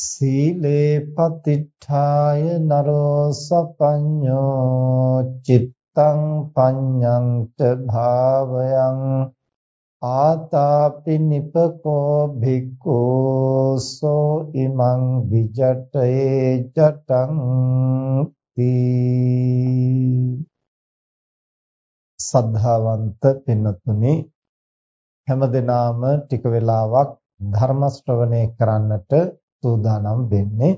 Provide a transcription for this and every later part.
සීලේ පතිඨාය නරෝ සපඤ්ඤෝ චිත්තං පඤ්ඤන්ත භාවයං ආතාපි නිපකෝ භික්ඛෝ සෝ ඉමං විජටේ ජටං තී සද්ධාවන්ත පින්නතුනි හැමදෙනාම ටික වෙලාවක් ධර්ම ශ්‍රවණය කරන්නට සූදානම් වෙන්නේ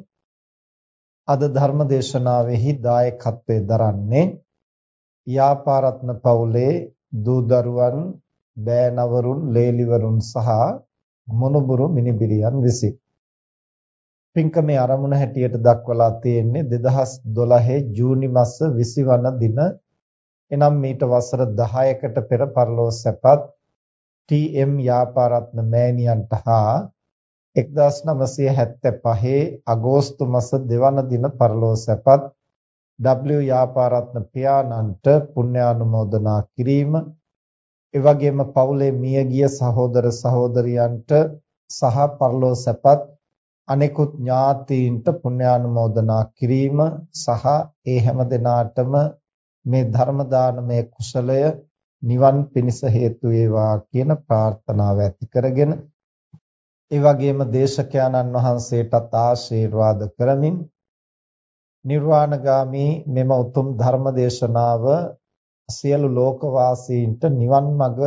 අද ධර්ම දේශනාවෙහි දායකත්වයේ දරන්නේ යාපාරත්න පවුලේ දූ දරුවන් බෑනවරුන් ලේලිවරුන් සහ මොනුබුරු මිනිබිරියන් විසින් පින්කමේ ආරමුණ හැටියට දක්වලා තියෙන්නේ 2012 ජූනි මාස 20 වන දින එනම් මීට වසර 10කට පෙර පරලෝ සැපත් ටී.එම්. යාපාරත්න මෑණියන්ට හා 1975 අගෝස්තු මාස 2 වන දින පරලෝ සැපත් W. යාපාරත්න පියාණන්ට පුණ්‍යානුමෝදනා කිරීම. ඒ වගේම පවුලේ මියගිය සහෝදර සහෝදරියන්ට සහ පරලෝ සැපත් අනෙකුත් ඥාතීන්ට පුණ්‍යානුමෝදනා කිරීම සහ ඒ හැම දිනාටම මේ ධර්ම දානමය කුසලය නිවන් පිණිස හේතු වේවා කියන ප්‍රාර්ථනාව ඇති කරගෙන ඒ වගේම දේශකයන්න් වහන්සේටත් ආශිර්වාද කරමින් නිර්වාණගාමී මෙම උතුම් ධර්ම දේශනාව සියලු ලෝකවාසීන්ට නිවන් මඟ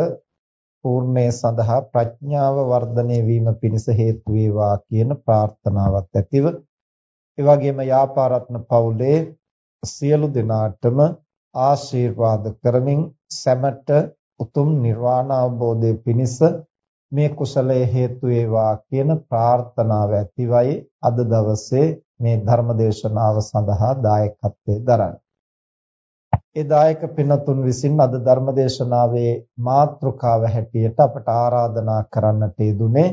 පූර්ණේ සඳහා ප්‍රඥාව වර්ධනය වීම පිණිස හේතු වේවා කියන ප්‍රාර්ථනාවත් ඇතිව ඒ වගේම යාපාරත්න පවුලේ සියලු දෙනාටම ආශිර්වාද කරමින් සැමට උතුම් නිර්වාණ අවබෝධය පිණිස මේ කුසලයේ හේතු වේවා කියන ප්‍රාර්ථනාව ඇතිවයි අද දවසේ මේ ධර්ම දේශනාව සඳහා දායකත්වයේ දරන්නේ. ඒ දායක පින්තුන් විසින් අද ධර්ම දේශනාවේ මාතෘකාව හැටියට අපට ආරාධනා කරන්නට යෙදුනේ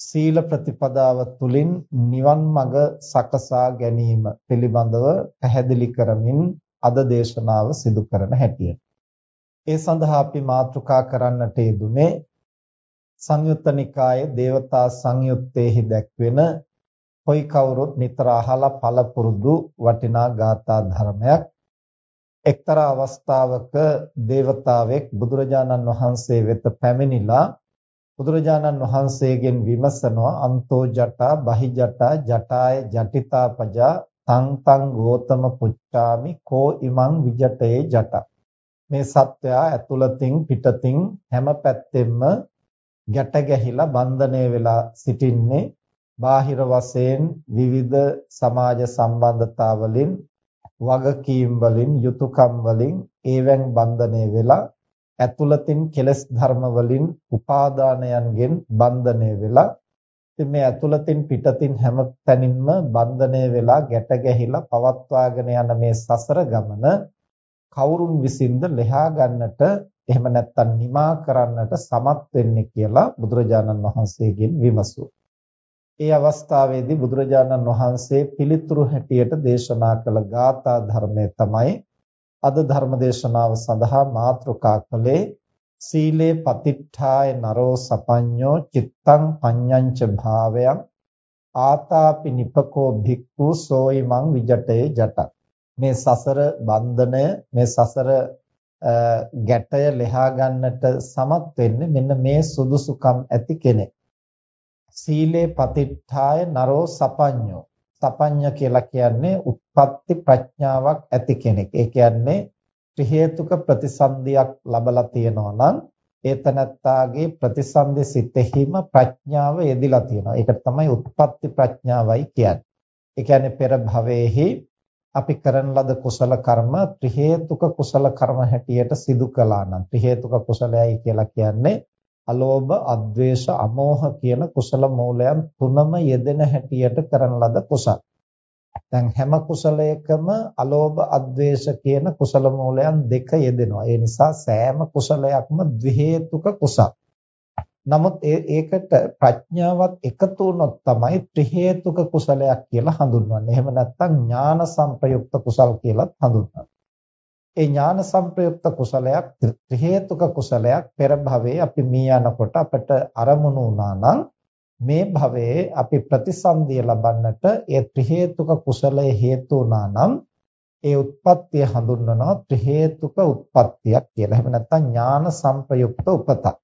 සීල ප්‍රතිපදාව තුළින් නිවන් මඟ සකසා ගැනීම පිළිබඳව පැහැදිලි කරමින් අද දේශනාව සිදු කරන හැටියට. ඒ සඳහා අපි මාතෘකා කරන්නට යෙදුනේ සංයුත්ත නිකායේ දේවතා සංයුත්තේහි දැක්වෙන කොයි කවුරුත් නිතර අහලා පළපුරුදු වටිනා ගාථා ධර්මයක්. එක්තරා අවස්ථාවක දේවතාවෙක් බුදුරජාණන් වහන්සේ වෙත පැමිණිලා බුදුරජාණන් වහන්සේගෙන් විමසනවා අන්තෝ ජටා බහි ජටා ජටාය ජටිතා පජා තං තං ගෝතම පුච්චාමි කෝ ඉමං විජටේ ජට. මේ සත්වයා ඇතුළතින් පිටතින් හැම පැත්තෙම ගැට ගැහිලා බන්ධනය වෙලා සිටින්නේ බාහිර වශයෙන් විවිධ සමාජ සම්බන්ධතා වලින් වගකීම් වලින් යුතුයකම් වලින් ඒවෙන් බන්ධනය වෙලා ඇතුළතින් කෙලස් ධර්ම වලින් උපාදානයන්ගෙන් බන්ධනය වෙලා ඉතින් මේ ඇතුළතින් පිටතින් හැම තැනින්ම බන්ධනය වෙලා ගැට ගැහිලා පවත්වාගෙන යන මේ සසර ගමන කවුරුන් විසින්ද ලෙහා ගන්නට එහෙම නැත්නම් නිමා කරන්නට සමත් වෙන්නේ කියලා බුදුරජාණන් වහන්සේගෙන් විමසුවා. ඒ අවස්ථාවේදී බුදුරජාණන් වහන්සේ පිළිතුරු හැටියට දේශනා කළ ගාථා ධර්මය තමයි අද ධර්ම දේශනාව සඳහා මාතෘකා කළේ සීලේ පතිට්ඨාය නරෝ සපඤ්ඤෝ චිත්තං පඤ්ඤංච භාවයං ආතාපි නිපකෝ භික්ඛු සෝයිමං විජටේ ජට මේ සසර බන්ධනය මේ සසර ගැටය ලෙහා ගන්නට සමත් වෙන්නේ මෙන්න මේ සුදුසුකම් ඇති කෙනෙක් සීලේ පතිට්ඨාය නරෝ සපඤ්ඤෝ සපඤ්ඤ කියලා කියන්නේ උත්පත්ති ප්‍රඥාවක් ඇති කෙනෙක් ඒ කියන්නේ ත්‍රි හේතුක ප්‍රතිසන්දියක් ලබලා තියෙනවා නම් ඒ තනත්තාගේ ප්‍රතිසන්දි සිතෙහිම ප්‍රඥාව යෙදිලා තියෙනවා. ඒකට තමයි උත්පත්ති ප්‍රඥාවයි කියන්නේ. ඒ කියන්නේ පෙර භවයේහි අපි කරන ලද කුසල කර්ම ත්‍රි හේතුක කුසල කර්ම හැටියට සිදු කළා නම් ත්‍රි හේතුක කුසලයයි කියලා කියන්නේ අලෝභ, අද්වේෂ, අමෝහ කියන කුසල මූලයන් තුනම යෙදෙන හැටියට කරන ලද කුසල. දැන් හැම කුසලයකම අලෝභ අද්වේෂ කියන කුසල මූලයන් දෙක යෙදෙනවා. ඒ නිසා සෑම කුසලයක්ම ද්වි හේතුක කුසල. නමුත් ඒකට ප්‍රඥාවත් එකතු වුණොත් තමයි ත්‍රි හේතුක කුසලයක් කියලා හඳුන්වන්නේ. එහෙම නැත්නම් ඥාන සංප්‍රයුක්ත කුසල් කියලාත් හඳුන්වනවා. ඒ ඥාන සංප්‍රයුක්ත කුසලයක් ත්‍රි හේතුක කුසලයක් පෙර භවයේ අපි මී යනකොට අපට අරමුණු වුණා නම් මේ භවයේ අපි ප්‍රතිසන්දිය ලබන්නට ඒ ත්‍රි හේතුක කුසලයේ හේතු වුණා නම් ඒ උත්පත්තිය හඳුන්වනවා ත්‍රි හේතුක උත්පත්තියක් කියලා. එහෙම නැත්නම් ඥාන සංප්‍රයුක්ත උපතක්.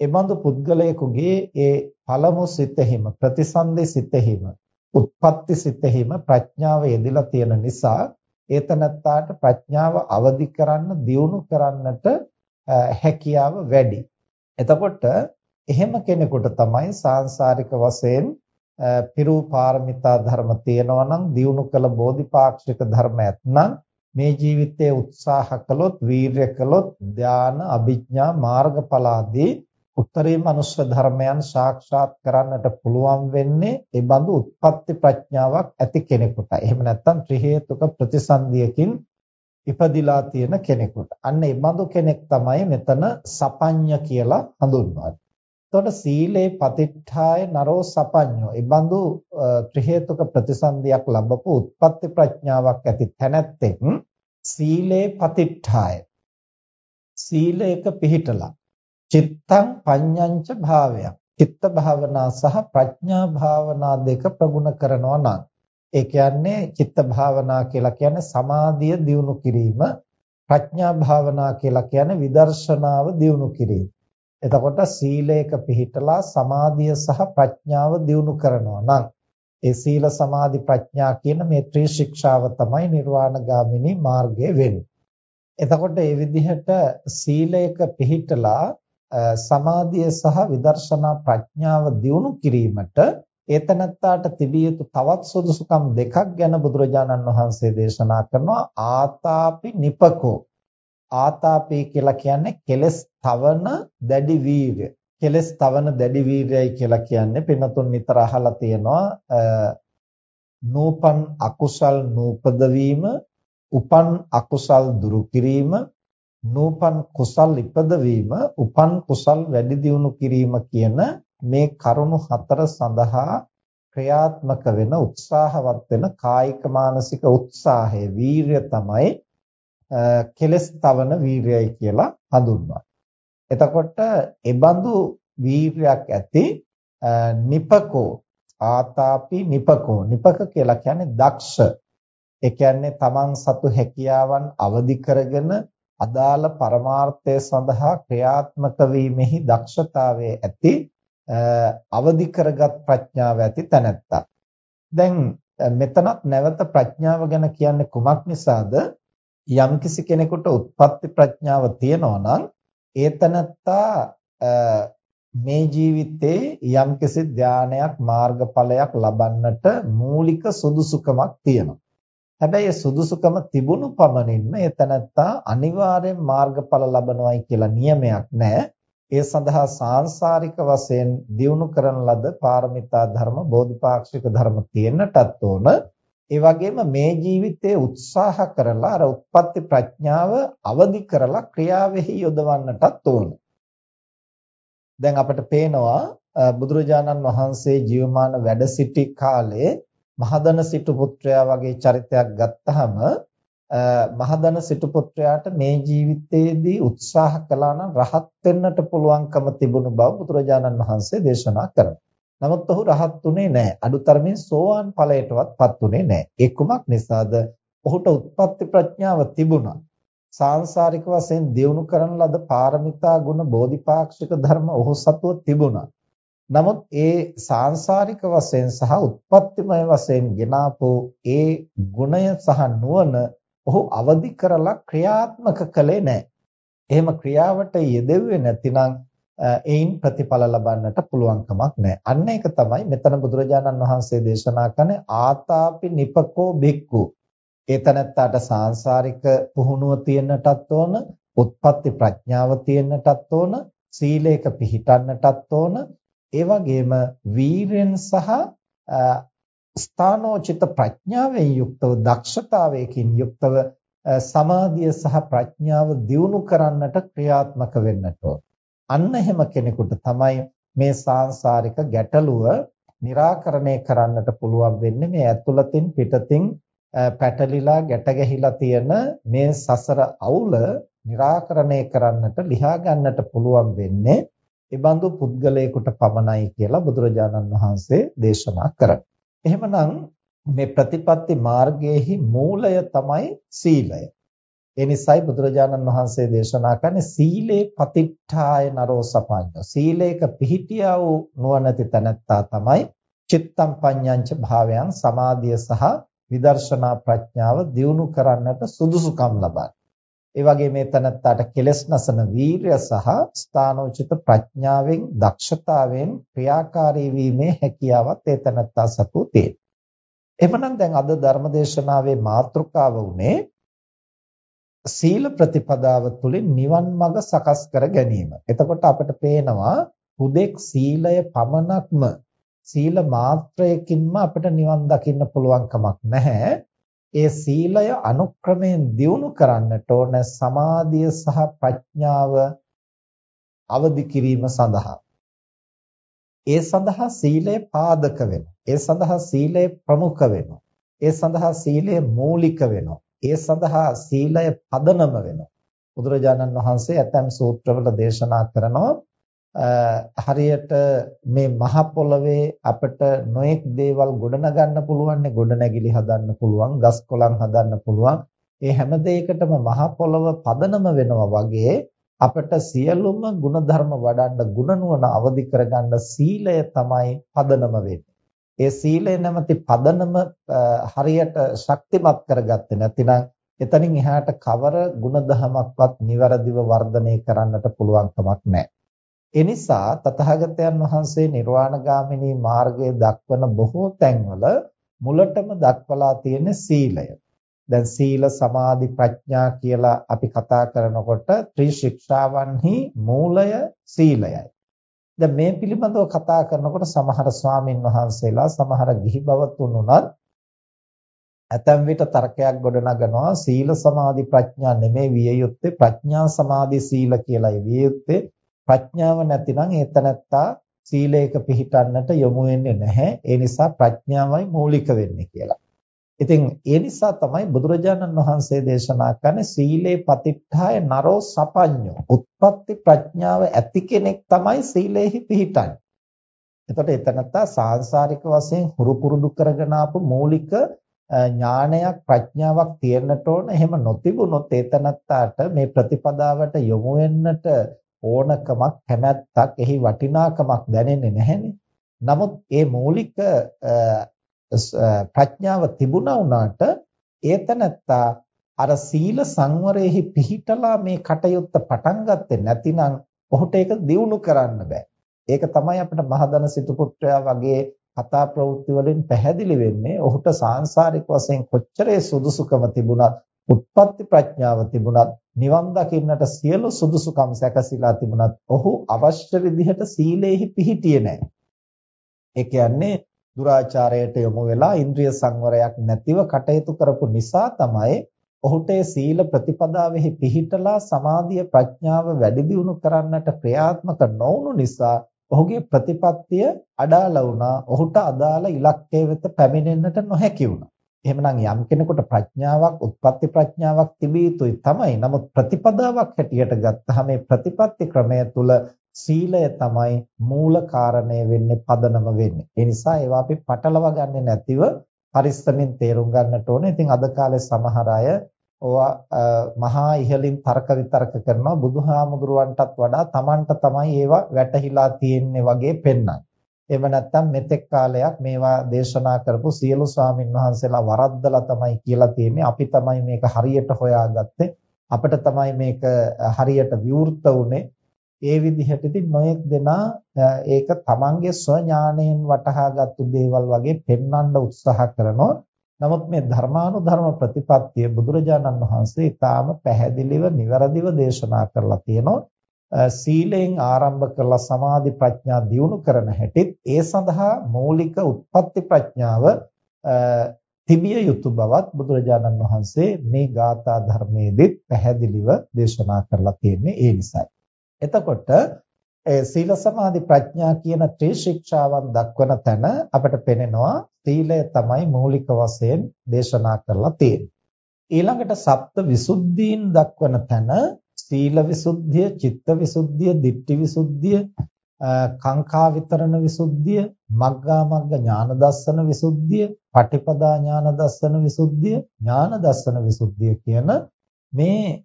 එබඳු පුද්ගලයෙකුගේ ඒ පළමු සිතෙහිම ප්‍රතිසන්දි සිතෙහිම උත්පත්ති සිතෙහිම ප්‍රඥාව යෙදিলা තියෙන නිසා ඒතනත්තාට ප්‍රඥාව අවදි කරන්න දියුණු කරන්නට හැකියාව වැඩි. එතකොට එහෙම කෙනෙකුට තමයි සාංශාරික වශයෙන් පිරු පාරමිතා ධර්ම තියෙනවා නම් දියුණු කළ බෝධිපාක්ෂික ධර්ම ඇතනම් මේ ජීවිතයේ උත්සාහ කළොත් වීරය කළොත් ධාන අභිඥා මාර්ගඵල ආදී උත්තරී මනුෂ්‍ය ධර්මයන් සාක්ෂාත් කරන්නට පුළුවන් වෙන්නේ ඒ බඳු උත්පත්ති ප්‍රඥාවක් ඇති කෙනෙකුට. එහෙම නැත්නම් ත්‍රි හේතුක ප්‍රතිසන්දියකින් ඉපදිලා තියෙන කෙනෙකුට. අන්න ඒ බඳු කෙනෙක් තමයි මෙතන සපඤ්ඤ කියලා හඳුන්වන්නේ. එතකොට සීලේ පතිට්ඨාය නරෝ සපඤ්ඤෝ. ඒ බඳු ත්‍රි හේතුක ප්‍රතිසන්දියක් ලැබපු උත්පත්ති ප්‍රඥාවක් ඇති තැනැත්තෙක් සීලේ පතිට්ඨාය. සීලයක පිහිටලා චිත්තං පඤ්ඤංච භාවයක්. චිත්ත භාවනා සහ ප්‍රඥා භාවනා දෙක ප්‍රගුණ කරනවා නම් ඒ කියන්නේ චිත්ත භාවනා කියලා කියන්නේ සමාධිය දියුණු කිරීම ප්‍රඥා භාවනා කියලා කියන්නේ විදර්ශනාව දියුණු කිරීම එතකොට සීලයක පිහිටලා සමාධිය සහ ප්‍රඥාව දියුණු කරනවා නම් ඒ සීල සමාධි ප්‍රඥා කියන මේ ත්‍රි ශික්ෂාව තමයි නිර්වාණගාමිනී මාර්ගය වෙන්නේ. එතකොට මේ විදිහට සීලයක පිහිටලා සමාධිය සහ විදර්ශනා ප්‍රඥාව දියුණු කිරීමට ඒතනත්තාට තිබිය යුතු තවත් සුදුසුකම් දෙකක් ගැන බුදුරජාණන් වහන්සේ දේශනා කරනවා. ආතාපි නිපකෝ. ආතාපේ කියලා කියන්නේ කෙලස් තවන දැඩි වීර්ය. කෙලස් තවන දැඩි වීර්යයි කියලා කියන්නේ පින්නතුන් නිතර අහලා තියෙනවා. නූපන් අකුසල් නූපද වීම, උපන් අකුසල් දුරු කිරීම, නූපන් කුසල් ඉපද වීම, උපන් කුසල් වැඩි දියුණු කිරීම කියන මේ කරුණු හතර සඳහා ක්‍රියාත්මක වෙන උත්සාහවත් වෙන කායික මානසික උත්සාහය වීරය තමයි කෙලස් තවන වීරයයි කියලා හඳුන්වනවා. එතකොට එබඳු වීරයක් ඇති නිපකෝ ආතාපි නිපකෝ නිපක කියලා කියන්නේ දක්ෂ ඒ කියන්නේ තමන් සතු හැකියාවන් අවදි කරගෙන අදාළ පරමාර්ථය සඳහා ක්‍රියාත්මක වීමෙහි දක්ෂතාවයේ ඇති අවදි කරගත් ප්‍රඥාව ඇති තැනැත්තා. දැන් මෙතනත් නැවත ප්‍රඥාව ගැන කියන්නේ කුමක් නිසාද? යම්කිසි කෙනෙකුට උත්පත්ති ප්‍රඥාව තියෙනවා නම් ඒතනත්තා මේ ජීවිතේ යම්කිසි ධානයක් මාර්ගඵලයක් ලබන්නට මූලික සුදුසුකමක් තියෙනවා. හැබැයි ඒ සුදුසුකම තිබුණු පමණින්ම ඒතනත්තා අනිවාර්යෙන් මාර්ගඵල ලබනවායි කියලා නියමයක් නැහැ. ඒ සඳහා සාංශාරික වශයෙන් දියුණු කරන ලද පාරමිතා ධර්ම බෝධිපාක්ෂික ධර්ම තියෙන්නටත් ඕන. ඒ වගේම මේ ජීවිතයේ උත්සාහ කරලා අර උත්පත්ති ප්‍රඥාව අවදි කරලා ක්‍රියාවෙහි යොදවන්නටත් ඕන. දැන් අපිට පේනවා බුදුරජාණන් වහන්සේ ජීවමාන වැඩ සිටි කාලේ මහදන සිටු පුත්‍රයා වගේ චරිතයක් ගත්තහම මහදන සිටු පුත්‍රයාට මේ ජීවිතයේදී උත්සාහ කළා නම් රහත් වෙන්නට පුළුවන්කම තිබුණු බව බුදුරජාණන් වහන්සේ දේශනා කරනවා. නමුත් ඔහු රහත් උනේ නැහැ. අඩුතරමින් සෝවාන් ඵලයටවත්පත් උනේ නැහැ. ඒ කුමක් නිසාද? ඔහුට උත්පත්ති ප්‍රඥාව තිබුණා. සාංශාරික වශයෙන් දියුණු කරන ලද පාරමිතා ගුණ බෝධිපාක්ෂික ධර්ම ඔහු සතුව තිබුණා. නමුත් ඒ සාංශාරික වශයෙන් සහ උත්පත්තිමය වශයෙන් ගෙනාපු ඒ ගුණය සහ නුවණ ඔහු අවදි කරලා ක්‍රියාත්මක කළේ නැහැ. එහෙම ක්‍රියාවට යෙදෙන්නේ නැතිනම් ඒයින් ප්‍රතිඵල ලබන්නට පුළුවන් කමක් නැහැ. අන්න ඒක තමයි මෙතන බුදුරජාණන් වහන්සේ දේශනා කරන්නේ ආතාපි නිපකෝ බික්කු. ඒතනත්තාට සාංශාරික පුහුණුව තියෙන්නටත් ඕන, උත්පත්ති ප්‍රඥාව තියෙන්නටත් ඕන, සීලයක පිහිටන්නටත් ඕන. ඒ වගේම වීරෙන් සහ ස්ථානෝචිත ප්‍රඥාවෙන් යුක්තව දක්ෂතාවයකින් යුක්තව සමාධිය සහ ප්‍රඥාව දියුණු කරන්නට ක්‍රියාත්මක වෙන්නට අන්න එහෙම කෙනෙකුට තමයි මේ සාංශාරික ගැටලුව निराකරණය කරන්නට පුළුවන් වෙන්නේ මේ ඇතුළතින් පිටතින් පැටලිලා ගැට ගැහිලා තියෙන මේ සසර අවුල निराකරණය කරන්නට ලියා ගන්නට පුළුවන් වෙන්නේ ඒ බඳු පුද්ගලයෙකුට පමණයි කියලා බුදුරජාණන් වහන්සේ දේශනා කරා. එහෙමනම් මේ ප්‍රතිපත්ති මාර්ගයේහි මූලය තමයි සීලය. ඒ නිසායි බුදුරජාණන් වහන්සේ දේශනා කරන්නේ සීලේ පතිට්ඨාය නරෝ සපඤ්ඤ. සීලේක පිහිටියා වූ නුවණැති තැනැත්තා තමයි චිත්තම් පඤ්ඤංච භාවයන් සමාධිය සහ විදර්ශනා ප්‍රඥාව දියුණු කරන්නට සුදුසුකම් ලබන්නේ. ඒ වගේ මේ තනත්තාට කෙලස් නසන වීරය සහ ස්ථානෝචිත ප්‍රඥාවෙන් දක්ෂතාවෙන් ක්‍රියාකාරී වීමේ හැකියාවත් ඒ තනත්තා සතු තියෙනවා. එhmenan දැන් අද ධර්මදේශනාවේ මාතෘකාව උනේ සීල ප්‍රතිපදාව තුළින් නිවන් මඟ සකස් කර ගැනීම. එතකොට අපිට පේනවා හුදෙක් සීලය පමණක්ම සීල මාත්‍රයකින්ම අපිට නිවන් දකින්න පුළුවන් කමක් නැහැ. ඒ සීලය අනුක්‍රමයෙන් දියුණු කරන්නට ඕන සමාධිය සහ ප්‍රඥාව අවදි කිරීම සඳහා. ඒ සඳහා සීලය පාදක වෙනවා. ඒ සඳහා සීලය ප්‍රමුඛ වෙනවා. ඒ සඳහා සීලය මූලික වෙනවා. ඒ සඳහා සීලය පදනම වෙනවා. බුදුරජාණන් වහන්සේ ඇතැම් සූත්‍රවල දේශනා කරනවා හරියට මේ මහ පොළවේ අපිට නොඑක් දේවල් ගොඩනගන්න පුළුවන් ගොඩනැගිලි හදන්න පුළුවන් ගස් කොළන් හදන්න පුළුවන් ඒ හැම දෙයකටම මහ පොළව පදනම වෙනවා වගේ අපිට සියලුම ಗುಣධර්ම වඩන්න ಗುಣනුවණ අවදි කරගන්න සීලය තමයි පදනම වෙන්නේ. ඒ සීලය නැමැති පදනම හරියට ශක්තිමත් කරගත්තේ නැතිනම් එතනින් එහාට කවර ಗುಣධහමක්වත් නිවැරදිව වර්ධනය කරන්නට පුළුවන් කමක් නැහැ. ඒ නිසා තථාගතයන් වහන්සේ නිර්වාණගාමිනී මාර්ගයේ දක්වන බොහෝ තැන්වල මුලටම දක්වලා තියෙන සීලය. දැන් සීල සමාධි ප්‍රඥා කියලා අපි කතා කරනකොට ත්‍රි ශික්ෂාවන්හි මූලය සීලයයි. දැන් මේ පිළිබඳව කතා කරනකොට සමහර ස්වාමින් වහන්සේලා සමහර ගිහි බවතුන් උනත් ඇතැම් විට තර්කයක් ගොඩනගනවා සීල සමාධි ප්‍රඥා නෙමෙයි විය යුත්තේ ප්‍රඥා සමාධි සීල කියලායි විය යුත්තේ ප්‍රඥාව නැතිනම් ඒතනත්තා සීලයක පිහිටන්නට යොමු වෙන්නේ නැහැ ඒ නිසා ප්‍රඥාවයි මූලික වෙන්නේ කියලා. ඉතින් ඒ නිසා තමයි බුදුරජාණන් වහන්සේ දේශනා කරන්නේ සීලේ පතිට්ඨාය නරෝ සපඤ්ඤෝ. උත්පත්ති ප්‍රඥාව ඇති කෙනෙක් තමයි සීලේහි පිහිටන්නේ. එතකොට එතනත්තා සාංශාරික වශයෙන් හුරු පුරුදු කරගෙන ආපු මූලික ඥානයක් ප්‍රඥාවක් තියෙන්නට ඕන. එහෙම නොතිබුණොත් එතනත්තාට මේ ප්‍රතිපදාවට යොමු වෙන්නට ඕනකමක් කැමැත්තක් එහි වටිනාකමක් දැනෙන්නේ නැහැනේ. නමුත් මේ මූලික ප්‍රඥාව තිබුණා වුණාට ඒතනත්තා අර සීල සංවරයේහි පිහිටලා මේ කටයුත්ත පටන් ගත්තේ නැතිනම් ඔහුට ඒක දියුණු කරන්න බෑ. ඒක තමයි අපිට මහදන සිටු පුත්‍රයා වගේ කතා ප්‍රවෘත්ති වලින් පැහැදිලි වෙන්නේ. ඔහුට සාංශාරික වශයෙන් කොච්චරේ සුදුසුකම තිබුණත් උත්පත්ති ප්‍රඥාව තිබුණත් නිවන් දකින්නට සියලු සුදුසුකම් සැකසීලා තිබුණත් ඔහු අවශ්‍ය විදිහට සීලේහි පිහිටියේ නැහැ. ඒ කියන්නේ දුරාචාරයට යොමු වෙලා ඉන්ද්‍රිය සංවරයක් නැතිව කටයුතු කරපු නිසා තමයි ඔහුට සීල ප්‍රතිපදාවෙහි පිහිටලා සමාධිය ප්‍රඥාව වැඩි දියුණු කරන්නට ක්‍රියාත්මක නොවුණු නිසා ඔහුගේ ප්‍රතිපත්තිය අඩාල වුණා. ඔහුට අදාළ ඉලක්කය වෙත පැමිණෙන්නට නොහැකි වුණා. එහෙමනම් යම් කෙනෙකුට ප්‍රඥාවක්, උත්පත්ති ප්‍රඥාවක් තිබිය යුතුයි තමයි. නමුත් ප්‍රතිපදාවක් හැටියට ගත්තහම මේ ප්‍රතිපත්ති ක්‍රමය තුල සීලය තමයි මූල කාරණය වෙන්නේ, පදනම වෙන්නේ. ඒ නිසා ඒවා අපි පටලවා ගන්නෙ නැතිව පරිස්සමින් තේරුම් ගන්නට ඕනේ. ඉතින් අද කාලේ සමහර අය ඕවා මහා ඉහලින් තර්ක විතර්ක කරනවා බුදුහාමුදුරුවන්ටත් වඩා Tamanට තමයි ඒවා වැටහිලා තියෙන්නේ වගේ පෙන්වන්නේ. එහෙම නැත්නම් මෙතෙක් කාලයක් මේවා දේශනා කරපු සියලු ස්වාමින් වහන්සේලා වරද්දලා තමයි කියලා තියෙන්නේ. අපි තමයි මේක හරියට හොයාගත්තේ. අපිට තමයි මේක හරියට විවෘත වුනේ. ඒ විදිහට ඉතින් නොයෙක් දෙනා ඒක තමන්ගේ ස්වඥාණයෙන් වටහාගත්තු දේවල් වගේ පෙන්වන්න උත්සාහ කරනවා. නමුත් මේ ධර්මානුධර්ම ප්‍රතිපත්තිය බුදුරජාණන් වහන්සේ ඊටාම පැහැදිලිව නිවැරදිව දේශනා කරලා තියෙනවා. සීලයෙන් ආරම්භ කරලා සමාධි ප්‍රඥා දියුණු කරන හැටිත් ඒ සඳහා මූලික උත්පත්ති ප්‍රඥාව තිබිය යුතු බවත් බුදුරජාණන් වහන්සේ මේ ගාථා ධර්මයේදී පැහැදිලිව දේශනා කරලා තියෙන්නේ ඒ නිසයි. එතකොට සීල සමාධි ප්‍රඥා කියන ත්‍රි ශික්ෂාවන් දක්වන තැන අපට පෙනෙනවා සීලය තමයි මූලික වශයෙන් දේශනා කරලා තියෙන්නේ. ඊළඟට සප්ත විසුද්ධීන් දක්වන තැන සීල විසුද්ධිය, චිත්ත විසුද්ධිය, ditthi විසුද්ධිය, කාංකා විතරණ විසුද්ධිය, මග්ගා මග්ග ඥාන දස්සන විසුද්ධිය, පටිපදා ඥාන දස්සන විසුද්ධිය, ඥාන දස්සන විසුද්ධිය කියන මේ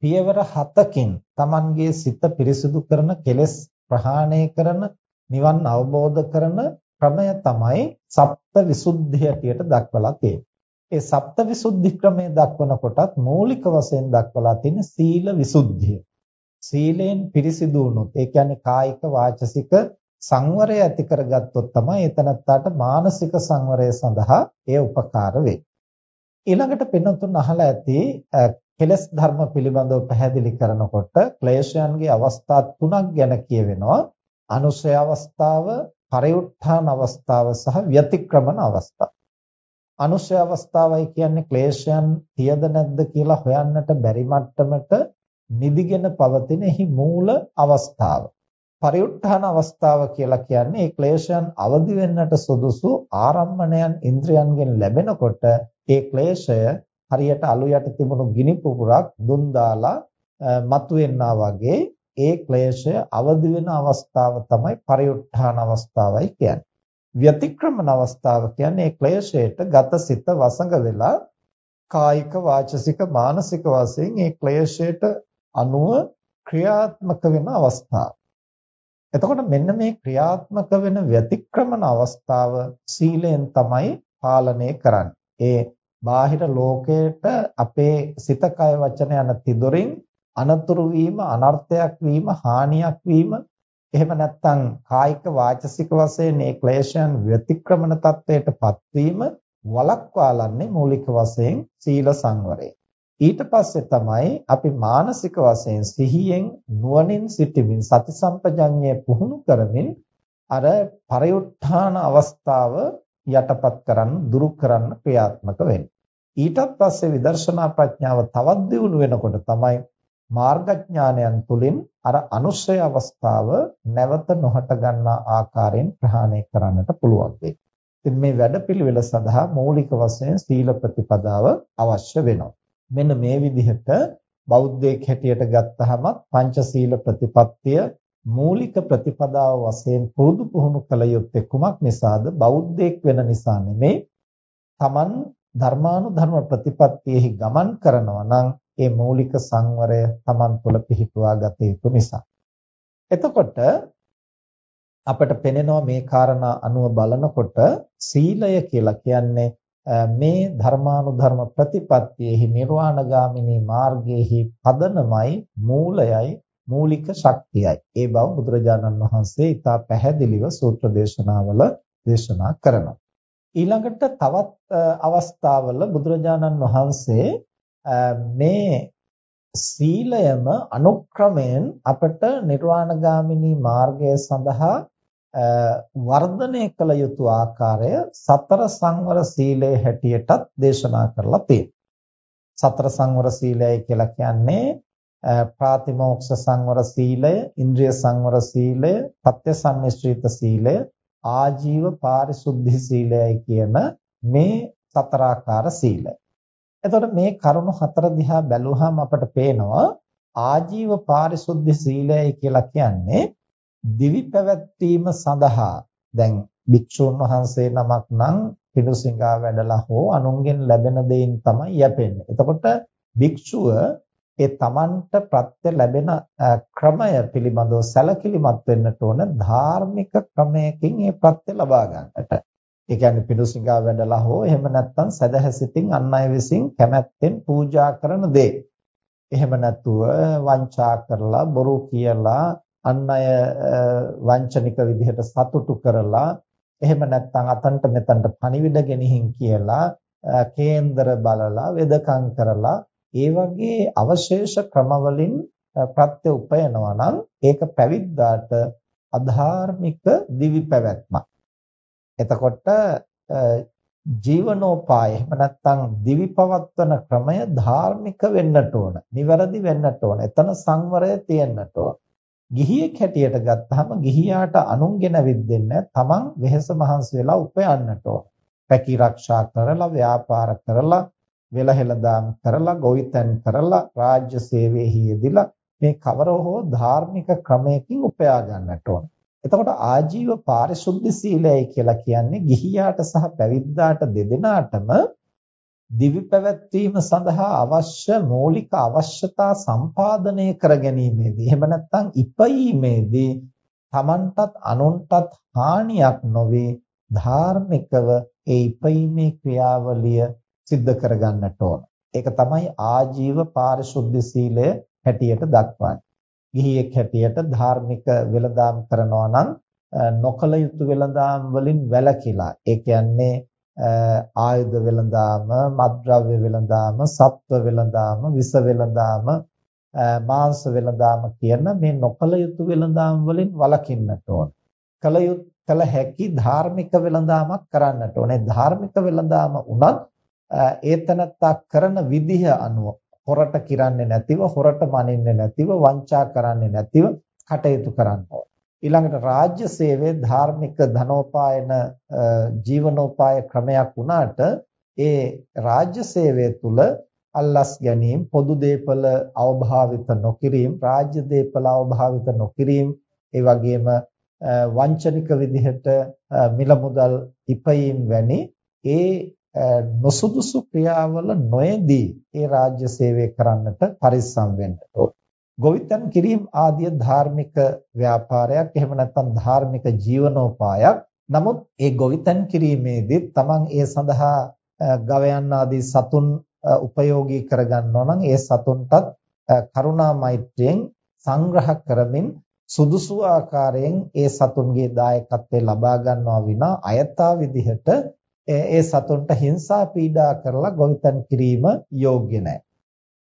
පියවර හතකින් Tamanගේ සිත පිරිසිදු කරන කෙලෙස් ප්‍රහාණය කරන නිවන් අවබෝධ කරන ක්‍රමය තමයි සප්ත විසුද්ධිය ඇටියට දක්වලා තියෙන්නේ. ඒ සප්තවිසුද්ධි ක්‍රමයේ දක්වන කොටත් මූලික වශයෙන් දක්වලා තියෙන සීල විසුද්ධිය. සීලෙන් පිරිසිදු වුණොත් ඒ කියන්නේ කායික වාචසික සංවරය ඇති කරගත්තොත් තමයි එතනත්තාට මානසික සංවරය සඳහා එය උපකාර වෙන්නේ. ඊළඟට පින්නතුන් අහලා ඇති කෙලස් ධර්ම පිළිබඳව පැහැදිලි කරනකොට ක්ලේශයන්ගේ අවස්ථා තුනක් ගැන කියවෙනවා. අනුසය අවස්ථාව, පරිඋත්ථාන අවස්ථාව සහ ව්‍යතික්‍රමන අවස්ථාව. අනුශය අවස්ථාවයි කියන්නේ ක්ලේශයන් තියද නැද්ද කියලා හොයන්නට බැරි මට්ටමට නිදිගෙන පවතින එහි මූල අවස්ථාව. පරිඋත්ථාන අවස්ථාව කියලා කියන්නේ ඒ ක්ලේශයන් අවදි වෙන්නට සුදුසු ආරම්මණයන් ඉන්ද්‍රයන්ගෙන් ලැබෙනකොට ඒ ක්ලේශය හරියට අලු යට තිබුණු ගිනි පුපුරක් දුම් දාලා මතුවෙනා වගේ ඒ ක්ලේශය අවදි වෙන අවස්ථාව තමයි පරිඋත්ථාන අවස්ථාවයි කියන්නේ. ව්‍යතික්‍රමන අවස්ථාව කියන්නේ ක්ලේශයට ගතසිත වසඟ වෙලා කායික වාචසික මානසික වශයෙන් ඒ ක්ලේශයට අනුව ක්‍රියාත්මක වෙන අවස්ථාව. එතකොට මෙන්න මේ ක්‍රියාත්මක වෙන ව්‍යතික්‍රමන අවස්ථාව සීලෙන් තමයි පාලනය කරන්නේ. ඒ බාහිර ලෝකයට අපේ සිත කය වචන යන තිදොරින් අනතුරු වීම අනර්ථයක් වීම හානියක් වීම එහෙම නැත්නම් කායික වාචසික වශයෙන් මේ ක්ලේශයන් ව්‍යතික්‍රමන තත්වයටපත් වීම වළක්වාලන්නේ මූලික වශයෙන් සීල සංවරය. ඊට පස්සේ තමයි අපි මානසික වශයෙන් සිහියෙන් නුවණින් සිටමින් සති සම්පජඤ්ඤය පුහුණු කරමින් අර පරිඋත්ථාන අවස්ථාව යටපත් කරන්න දුරු කරන්න ක්‍රියාත්මක වෙන්නේ. ඊටත් පස්සේ විදර්ශනා ප්‍රඥාව තවත් දියුණු වෙනකොට තමයි මාර්ගඥානයන් තුලින් අර අනුශය අවස්ථාව නැවත නොහට ගන්නා ආකාරයෙන් ප්‍රහාණය කරන්නට පුළුවන් වෙයි. ඉතින් මේ වැඩපිළිවෙල සඳහා මූලික වශයෙන් සීල ප්‍රතිපදාව අවශ්‍ය වෙනවා. මෙන්න මේ විදිහට බෞද්ධයෙක් හැටියට ගත්තහම පංචශීල ප්‍රතිපත්තිය මූලික ප්‍රතිපදාව වශයෙන් පුරුදු පුහුණු කළ යුත්තේ කුමක් නිසාද? බෞද්ධයෙක් වෙන නිසා නෙමෙයි. Taman ධර්මානුධර්ම ප්‍රතිපත්තියෙහි ගමන් කරනවා නම් ඒ මූලික සංවරය Taman තුළ පිහිටුවා ගත යුතු නිසා. එතකොට අපට පෙනෙනවා මේ කාරණා අනුව බලනකොට සීලය කියලා කියන්නේ මේ ධර්මානුධර්ම ප්‍රතිපත්තියෙහි නිර්වාණගාමිනී මාර්ගයේහි පදනමයි මූලයයි මූලික ශක්තියයි. ඒ බව බුදුරජාණන් වහන්සේ ඉතා පැහැදිලිව සූත්‍ර දේශනාවල දේශනා කරනවා. ඊළඟට තවත් අවස්ථාවල බුදුරජාණන් වහන්සේ මේ සීලයම අනුක්‍රමයෙන් අපට නිර්වාණගාමිනී මාර්ගය සඳහා වර්ධනය කළ යුතු ආකාරය සතර සංවර සීලයේ හැටියටත් දේශනා කරලා තියෙනවා. සතර සංවර සීලය කියලා කියන්නේ ප්‍රාතිමෝක්ෂ සංවර සීලය, ඉන්ද්‍රිය සංවර සීලය, පත්‍ය සම්නිශ්චිත සීලය, ආජීව පාරිශුද්ධි සීලයයි කියන මේ සතරාකාර සීලය. එතකොට මේ කරුණු හතර දිහා බැලුවහම අපට පේනවා ආජීව පාරිශුද්ධ සීලයයි කියලා කියන්නේ දිවි පැවැත්වීම සඳහා දැන් භික්ෂුන් වහන්සේ නමක් නම් පිඬුසිඟා වැඩලා හෝ අනුන්ගෙන් ලැබෙන දෙයින් තමයි යැපෙන්නේ. එතකොට භික්ෂුව ඒ තමන්ට ප්‍රත්‍ය ලැබෙන ක්‍රමය පිළිබඳව සැලකිලිමත් වෙන්නට ඕන ධාර්මික ක්‍රමයකින් ඒ ප්‍රත්‍ය ලබා ගන්නට. ඒ කියන්නේ පිඬුසිඟා වැඩලා හෝ එහෙම නැත්නම් සදහසිතින් අන් අය විසින් කැමැත්තෙන් පූජා කරන දේ. එහෙම නැතුව වංචා කරලා බොරු කියලා අන් අය වංචනික විදිහට සතුටු කරලා එහෙම නැත්නම් අතන්ට මෙතන්ට පණිවිඩ ගෙනihin කියලා කේන්දර බලලා වෙදකම් කරලා ඒ වගේ අවශේෂ ක්‍රමවලින් ප්‍රත්‍ය උපයනවා නම් ඒක පැවිද්දාට අධාර්මික දිවි පැවැත්මක්. එතකොට ජීවනෝපාය එහෙම නැත්නම් දිවි පවත්වන ක්‍රමය ධාර්මික වෙන්නට ඕන. නිවැරදි වෙන්නට ඕන. එතන සංවරය තියෙන්නට ඕන. ගිහියෙක් හැටියට ගත්තාම ගිහියාට අනුන්ගෙන විද්දෙන්නේ තමන් වෙහෙස මහන්සි වෙලා උපයන්නට ඕන. පැකි ආරක්ෂා කරලා ව්‍යාපාර කරලා වෙලහෙළදාම් කරලා ගොවිතැන් කරලා රාජ්‍ය සේවයේ යෙදিলা මේ කවර හෝ ධාර්මික ක්‍රමයකින් උපයා ගන්නට ඕන. එතකොට ආජීව පාරිශුද්ධ සීලය කියලා කියන්නේ ගිහියාට සහ පැවිද්දාට දෙදෙනාටම දිවි පැවැත්වීම සඳහා අවශ්‍ය මৌলিক අවශ්‍යතා සම්පාදනය කර ගැනීමේදී එහෙම නැත්නම් ඉපීමේදී Tamanටත් අනුන්ටත් හානියක් නොවේ ධාර්මිකව ඒ ඉපීමේ ක්‍රියාවලිය සිද්ධ කරගන්නට ඕන. ඒක තමයි ආජීව පාරිශුද්ධ සීලය හැටියට දක්වන්නේ. ගිහියෙක් හැටියට ධාර්මික වෙළඳාම් කරනවා නම් නොකල යුතු වෙළඳාම් වලින් වැළකීලා ඒ කියන්නේ ආයුධ වෙළඳාම, මත්ද්‍රව්‍ය වෙළඳාම, සත්ව වෙළඳාම, විස වෙළඳාම, මාංශ වෙළඳාම කියන මේ නොකල යුතු වෙළඳාම් වලින් වළකින්නට ඕන. කල යුත් කල හැකි ධාර්මික වෙළඳාමක් කරන්නට ඕනේ. ධාර්මික වෙළඳාම උනත් ඒතනත්තා කරන විදිහ අනුව හොරට කිරන්නේ නැතිව හොරට මනින්නේ නැතිව වංචා කරන්නේ නැතිව කටයුතු කරන්න ඊළඟට රාජ්‍ය සේවයේ ධාර්මික ධනෝපායන ජීවනෝපාය ක්‍රමයක් වුණාට ඒ රාජ්‍ය සේවය තුල අල්ලස් ගැනීම පොදු දේපල අවභාවිත නොකිරීම රාජ්‍ය දේපල අවභාවිත නොකිරීම ඒ වගේම වංචනික විදිහට මිල මුදල් ඉපයීම් වැනි ඒ නොසුදුසු ක්‍රියාවල නොයේදී ඒ රාජ්‍ය සේවය කරන්නට පරිස්සම් වෙන්න ගොවිතැන් කිරීම ආදී ධාර්මික ව්‍යාපාරයක් එහෙම නැත්නම් ධාර්මික ජීවනෝපායක්. නමුත් ඒ ගොවිතැන් කිරීමේදී තමන් ඒ සඳහා ගවයන් ආදී සතුන් උපයෝගී කරගන්නවා නම් ඒ සතුන්ටත් කරුණා මෛත්‍රියෙන් සංග්‍රහ කරමින් සුදුසු ආකාරයෙන් ඒ සතුන්ගේ දායකත්වය ලබා ගන්නවා විනා අයථා විදිහට ඒ සතුන්ට හිංසා පීඩා කරලා ගොවිතැන් කිරීම යෝග්‍ය නැහැ.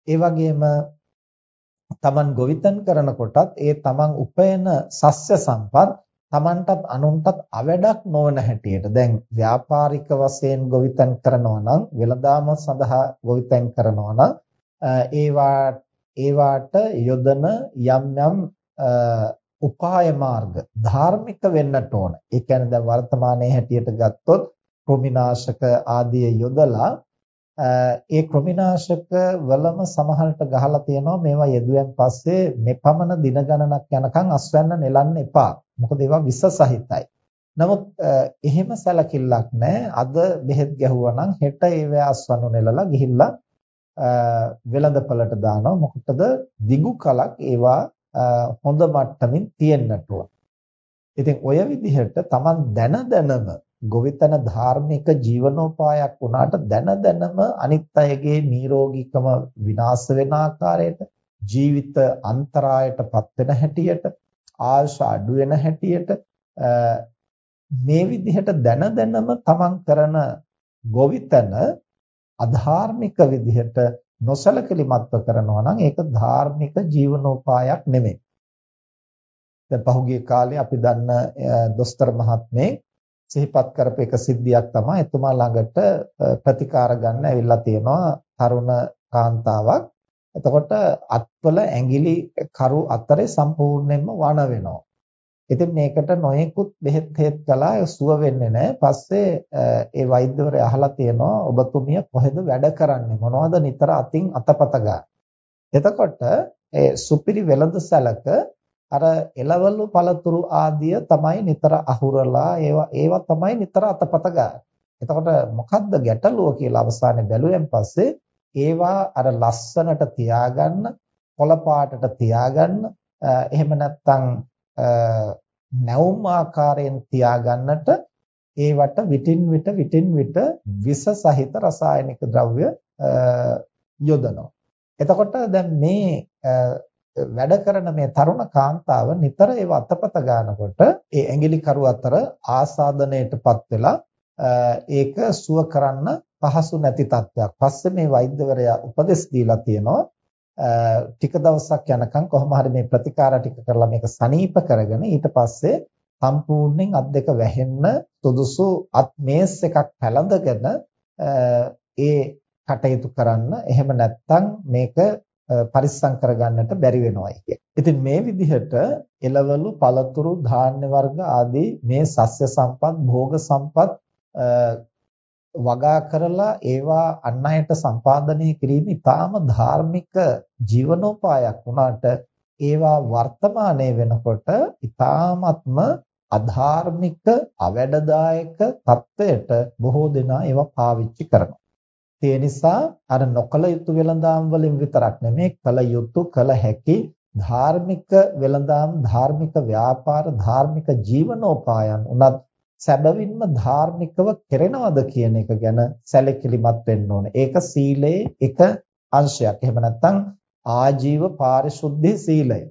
ඒ වගේම තමන් ගොවිතැන් කරනකොටත් ඒ තමන් උපයන සස්්‍ය සම්පත් තමන්ටත් අනුන්ටත් අවඩක් නොවන හැටියට දැන් ව්‍යාපාරික වශයෙන් ගොවිතැන් කරනවා නම් වෙළඳාම සඳහා ගොවිතැන් කරනවා නම් ඒවා ඒවාට යොදන යම් යම් උපාය මාර්ග ධාර්මික වෙන්නට ඕන. ඒ කියන්නේ දැන් වර්තමානයේ හැටියට ගත්තොත් කෘමිනාශක ආදිය යොදලා ඒ කෘමිනාශක වලම සමහරට ගහලා තියෙනවා මේවා යෙදුවෙන් පස්සේ මෙපමණ දින ගණනක් යනකම් අස්වැන්න නෙලන්න එපා. මොකද ඒවා විස සහිතයි. නමුත් එහෙම සැලකිල්ලක් නැහැ. අද බෙහෙත් ගැහුවා නම් හෙට ඒවා අස්වැන්නු නෙලලා ගිහිල්ලා වෙළඳපළට දානවා. මොකටද දිගු කලක් ඒවා හොඳ මට්ටමින් තියෙන්නට ඕන. ඉතින් ඔය විදිහට Taman දැන දැනම ගොවිතැන ධාර්මික ජීවනෝපායක් වුණාට දැන දැනම අනිත් අයගේ නිරෝගීකම විනාශ වෙන ආකාරයට ජීවිත අන්තරායටපත් වෙන හැටියට ආශ අඩු වෙන හැටියට මේ විදිහට දැන දැනම තමන් කරන ගොවිතැන අධාර්මික විදිහට නොසලකලිමත්ව කරනවා නම් ඒක ධාර්මික ජීවනෝපායක් නෙමෙයි. දැන් පහුගිය කාලේ අපි දන්න දොස්තර මහත්මේ සිහිපත් කරපු එක සිද්ධියක් තමයි එතුමා ළඟට ප්‍රතිකාර ගන්න ඇවිල්ලා තියෙනවා තරුණ කාන්තාවක්. එතකොට අත්වල ඇඟිලි කරු අතරේ සම්පූර්ණයෙන්ම වණ වෙනවා. ඉතින් මේකට නොයෙකුත් බෙහෙත් හේත් කළා සුව වෙන්නේ නැහැ. පස්සේ ඒ වෛද්‍යවරයා අහලා තියෙනවා ඔබතුමිය කොහෙද වැඩ කරන්නේ? මොනවද නිතර අතින් අතපත එතකොට ඒ සුපිරි වෙළඳ සැලක අර එළවලු පළතුරු ආදිය තමයි නිතර අහුරලා ඒවා ඒවා තමයි නිතර අතපත එතකොට මොකද්ද ගැටලුව කියලා අවසානයේ බැලුවෙන් පස්සේ ඒවා අර ලස්සනට තියාගන්න කොළ පාටට තියාගන්න එහෙම නැත්නම් නැවුම් ආකාරයෙන් තියාගන්නට ඒවට විටින් විට විටින් විට විස සහිත රසායනික ද්‍රව්‍ය යොදනවා. එතකොට දැන් මේ වැඩ කරන මේ තරුණ කාන්තාව නිතර ඒව අතපත ගන්නකොට ඒ ඇඟිලි කරු අතර ආසාදනයටපත් වෙලා ඒක සුව කරන්න පහසු නැති තත්ත්වයක්. පස්සේ මේ වෛද්‍යවරයා උපදෙස් දීලා තියෙනවා ටික දවසක් යනකම් කොහොම හරි මේ ප්‍රතිකාර ටික කරලා මේක සනීප කරගෙන ඊට පස්සේ සම්පූර්ණයෙන් අත් දෙක වැහෙන්න සුදුසු අත් මේස් එකක් පැලඳගෙන ඒ කටයුතු කරන්න එහෙම නැත්නම් මේක පරිස්සම් කරගන්නට බැරි වෙනවායි කිය. ඉතින් මේ විදිහට එළවලු, පළතුරු, ධාන්‍ය වර්ග ආදී මේ සස්්‍ය සම්පත්, භෝග සම්පත් වගා කරලා ඒවා අන් අයට සම්පාදනය කිරීම ඉතාම ධාර්මික ජීවනෝපායක් වුණාට ඒවා වර්තමානයේ වෙනකොට ඉතාමත්ම අධාර්මික අවැඩදායක තත්වයට බොහෝ දෙනා ඒවා පාවිච්චි කරනවා. ඒ නිසා අර නොකල යුතු වෙළඳාම් වලින් විතරක් නෙමෙයි කල යුතු කල හැකි ධාර්මික වෙළඳාම් ධාර්මික ව්‍යාපාර ධාර්මික ජීවනෝපායන් උනත් සැබවින්ම ධාර්මිකව කෙරෙනවද කියන එක ගැන සැලකිලිමත් වෙන්න ඕනේ. ඒක සීලේ එක අංශයක්. එහෙම නැත්නම් ආජීව පාරිශුද්ධි සීලය.